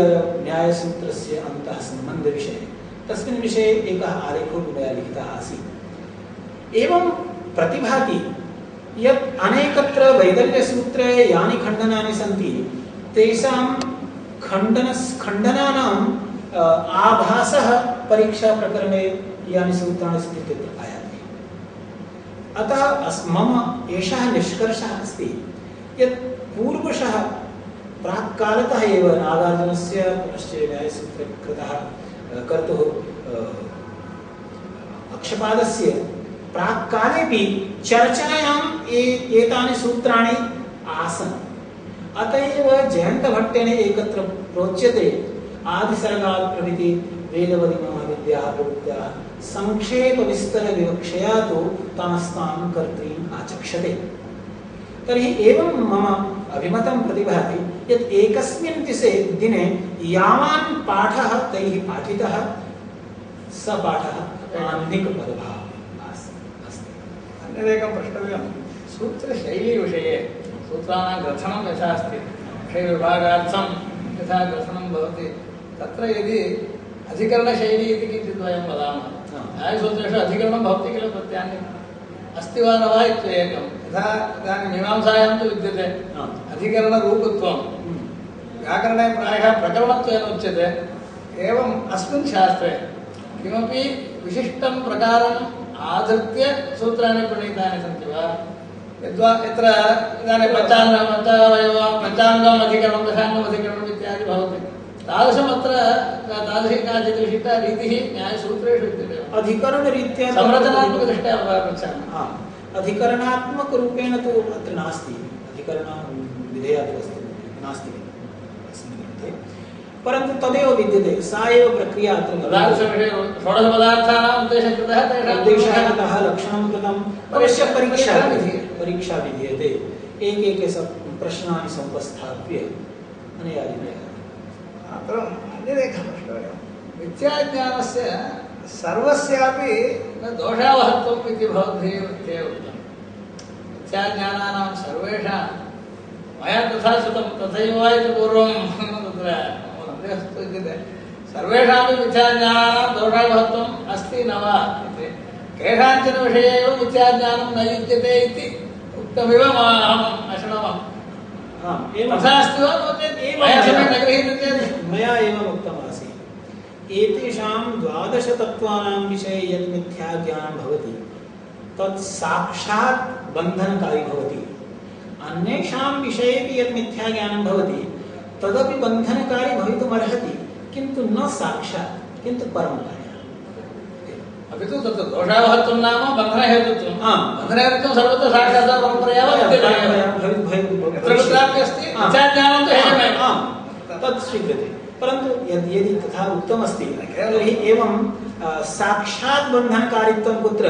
[SPEAKER 2] न्यायसूत्रस्य अन्तः सम्बन्धविषये, तस्मिन् विषये एकः आलेखो मया लिखितः आसीत्। एवं प्रतिभाति, यत् अनेकत्र वैदल्यसूत्रे यानि खण्डनानि सन्ति, तेषां खण्डनस् खण्डनानाम् आभासः परीक्षाप्रकरणे यानि सूत्राणि तत्र आयाति। अतः मम एषः निष्कर्षः अस्ति यत् पूर्वशः प्राक्कालतः एव नागार्जुनस्य पुनश्च न्यायसूत्रे कृतः अ, कर्तुः अक्षपादस्य प्राक्कालेपि चर्चायाम् ए एतानि सूत्राणि आसन्। अत एव जयन्तभट्टेन एकत्र प्रोच्यते प्रभृति वेदवदिमहाविद्याः प्रवृत्त्याः संक्षेपविस्तरविवक्षया तु तास्तां कर्त्रीम् आचक्षते तर्हि एवं मम अभिमतं प्रतिभाति यत् एकस्मिन् दिसे दिने यावान् पाठः तैः पाठितः, स पाठः आस्- अस्ति
[SPEAKER 1] अन्यदेकं प्रष्टव्यं सूत्रशैलीविषये सूत्राणां ग्रथनं यथा अस्ति विषयविभागार्थं यथा ग्रथनं भवति, तत्र यदि अधिकरणशैली इति किञ्चित् वयं वदामः। न्यायसूत्रेषु अधिकरणं भवति किल प्रत्यान्यम् अस्ति वा न वा इत्येकं यथा इदानीं मीमांसायां तु विद्यते। अधिकरणरूपत्वं। व्याकरणे प्रायः प्रकरणत्वेन उच्यते एवम् अस्मिन् शास्त्रे किमपि विशिष्टं प्रकारम् आधृत्य सूत्राणि प्रणीतानि सन्ति वा यद्वा यत्र इदानीं पञ्चाङ्गं पञ्चावयवं पञ्चाङ्गम् अधिकरणं दशाङ्गम् अधिकरणम् इत्यादि भवति तादृशमत्र तादृशी काचित् विशिष्टा रीतिः न्यायसूत्रेषु विद्यते?
[SPEAKER 2] अधिकरणरीत्या
[SPEAKER 1] संरचनात्मकदृष्ट्या पृच्छामि
[SPEAKER 2] हा. अधिकरणात्मकरूपेण तु अत्र नास्ति. अधिकरण विधेया तु अस्ति नास्ति. अस्मिन् ग्रन्थे. परन्तु तदेव विद्यते. सा एव प्रक्रिया अत्र।
[SPEAKER 1] षोडशपदार्थानाम् उद्देशः कृतः
[SPEAKER 2] उद्देशः कृतः लक्षणं अवश्य परीक्षा
[SPEAKER 1] परीक्षा
[SPEAKER 2] विधीयते। एकैके प्रश्नानि समुपस्थाप्य अनया
[SPEAKER 1] अनन्तरम् अन्यदेकं प्रष्टव्यं मिथ्याज्ञानस्य सर्वस्यापि न दोषावहत्वम् इति भवद्भिः इत्येव उक्तं मिथ्याज्ञानानां सर्वेषां मया तथा श्रुतं तथैव वा इति पूर्वं तत्र सन्देहस्तु विद्यते सर्वेषामपि मिथ्याज्ञानानां दोषावहत्वम् अस्ति न वा इति। केषाञ्चन विषये एव मिथ्याज्ञानं न युज्यते इति उक्तमिव मा अहम् अशृणवम्
[SPEAKER 2] हा, एवं।
[SPEAKER 1] तथा अस्ति वा नो चेत्? मया सम्यक् न गृहीतं चेत्?
[SPEAKER 2] मया एवम् उक्तमासीत्। एतेषां द्वादशतत्त्वानां विषये यत् मिथ्याज्ञानं भवति तत् साक्षात् बन्धनकारी भवति। अन्येषां विषयेपि यत् मिथ्याज्ञानं भवति तदपि बन्धनकारी भवितुमर्हति किन्तु न साक्षात् किन्तु परमकार्यम्
[SPEAKER 1] अपि तु तत्र दोषावहत्वं नाम बन्धनहेतुत्वम्
[SPEAKER 2] आम्।
[SPEAKER 1] बन्धनहेतुत्वं सर्वत्र साक्षात् परम्परया कुत्रापि अस्ति मिथ्याज्ञानं तु
[SPEAKER 2] आम्, तत् स्वीक्रियते परन्तु यद् यदि तथा उक्तमस्ति तर्हि एवं साक्षात् बन्धनकारित्वं कुत्र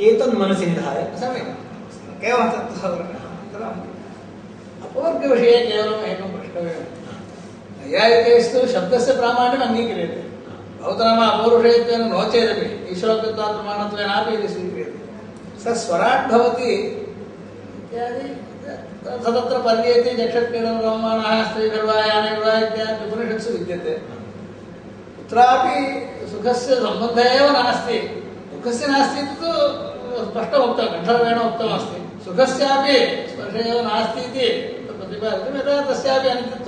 [SPEAKER 2] एतत् मनसि निधाय
[SPEAKER 1] सम्यक्। केवलं तत् अपवर्गविषये केवलम् एकं प्रष्टव्यं नैयायिकैस्तु शब्दस्य प्रामाण्यम् अङ्गीक्रियते। भवतः नाम अपौरुषेयत्वेन नो चेदपि प्रमाणत्वेनापि यदि स्वीक्रियते। स स्वराट् भवति इत्यादि स तत्र पर्येति चक्षत्क्रीडनरोमाणः स्त्रीगर्भायानिर्वा इत्यादि उपनिषत्सु विद्यते कुत्रापि सुखस्य सम्बन्धः एव नास्ति दुःखस्य नास्ति इति तु स्पष्टमुक्तं कण्ठरवेण उक्तमस्ति सुखस्यापि स्पर्शः एव नास्ति इति प्रतिपादितं यतः तस्यापि अनित्यत्वं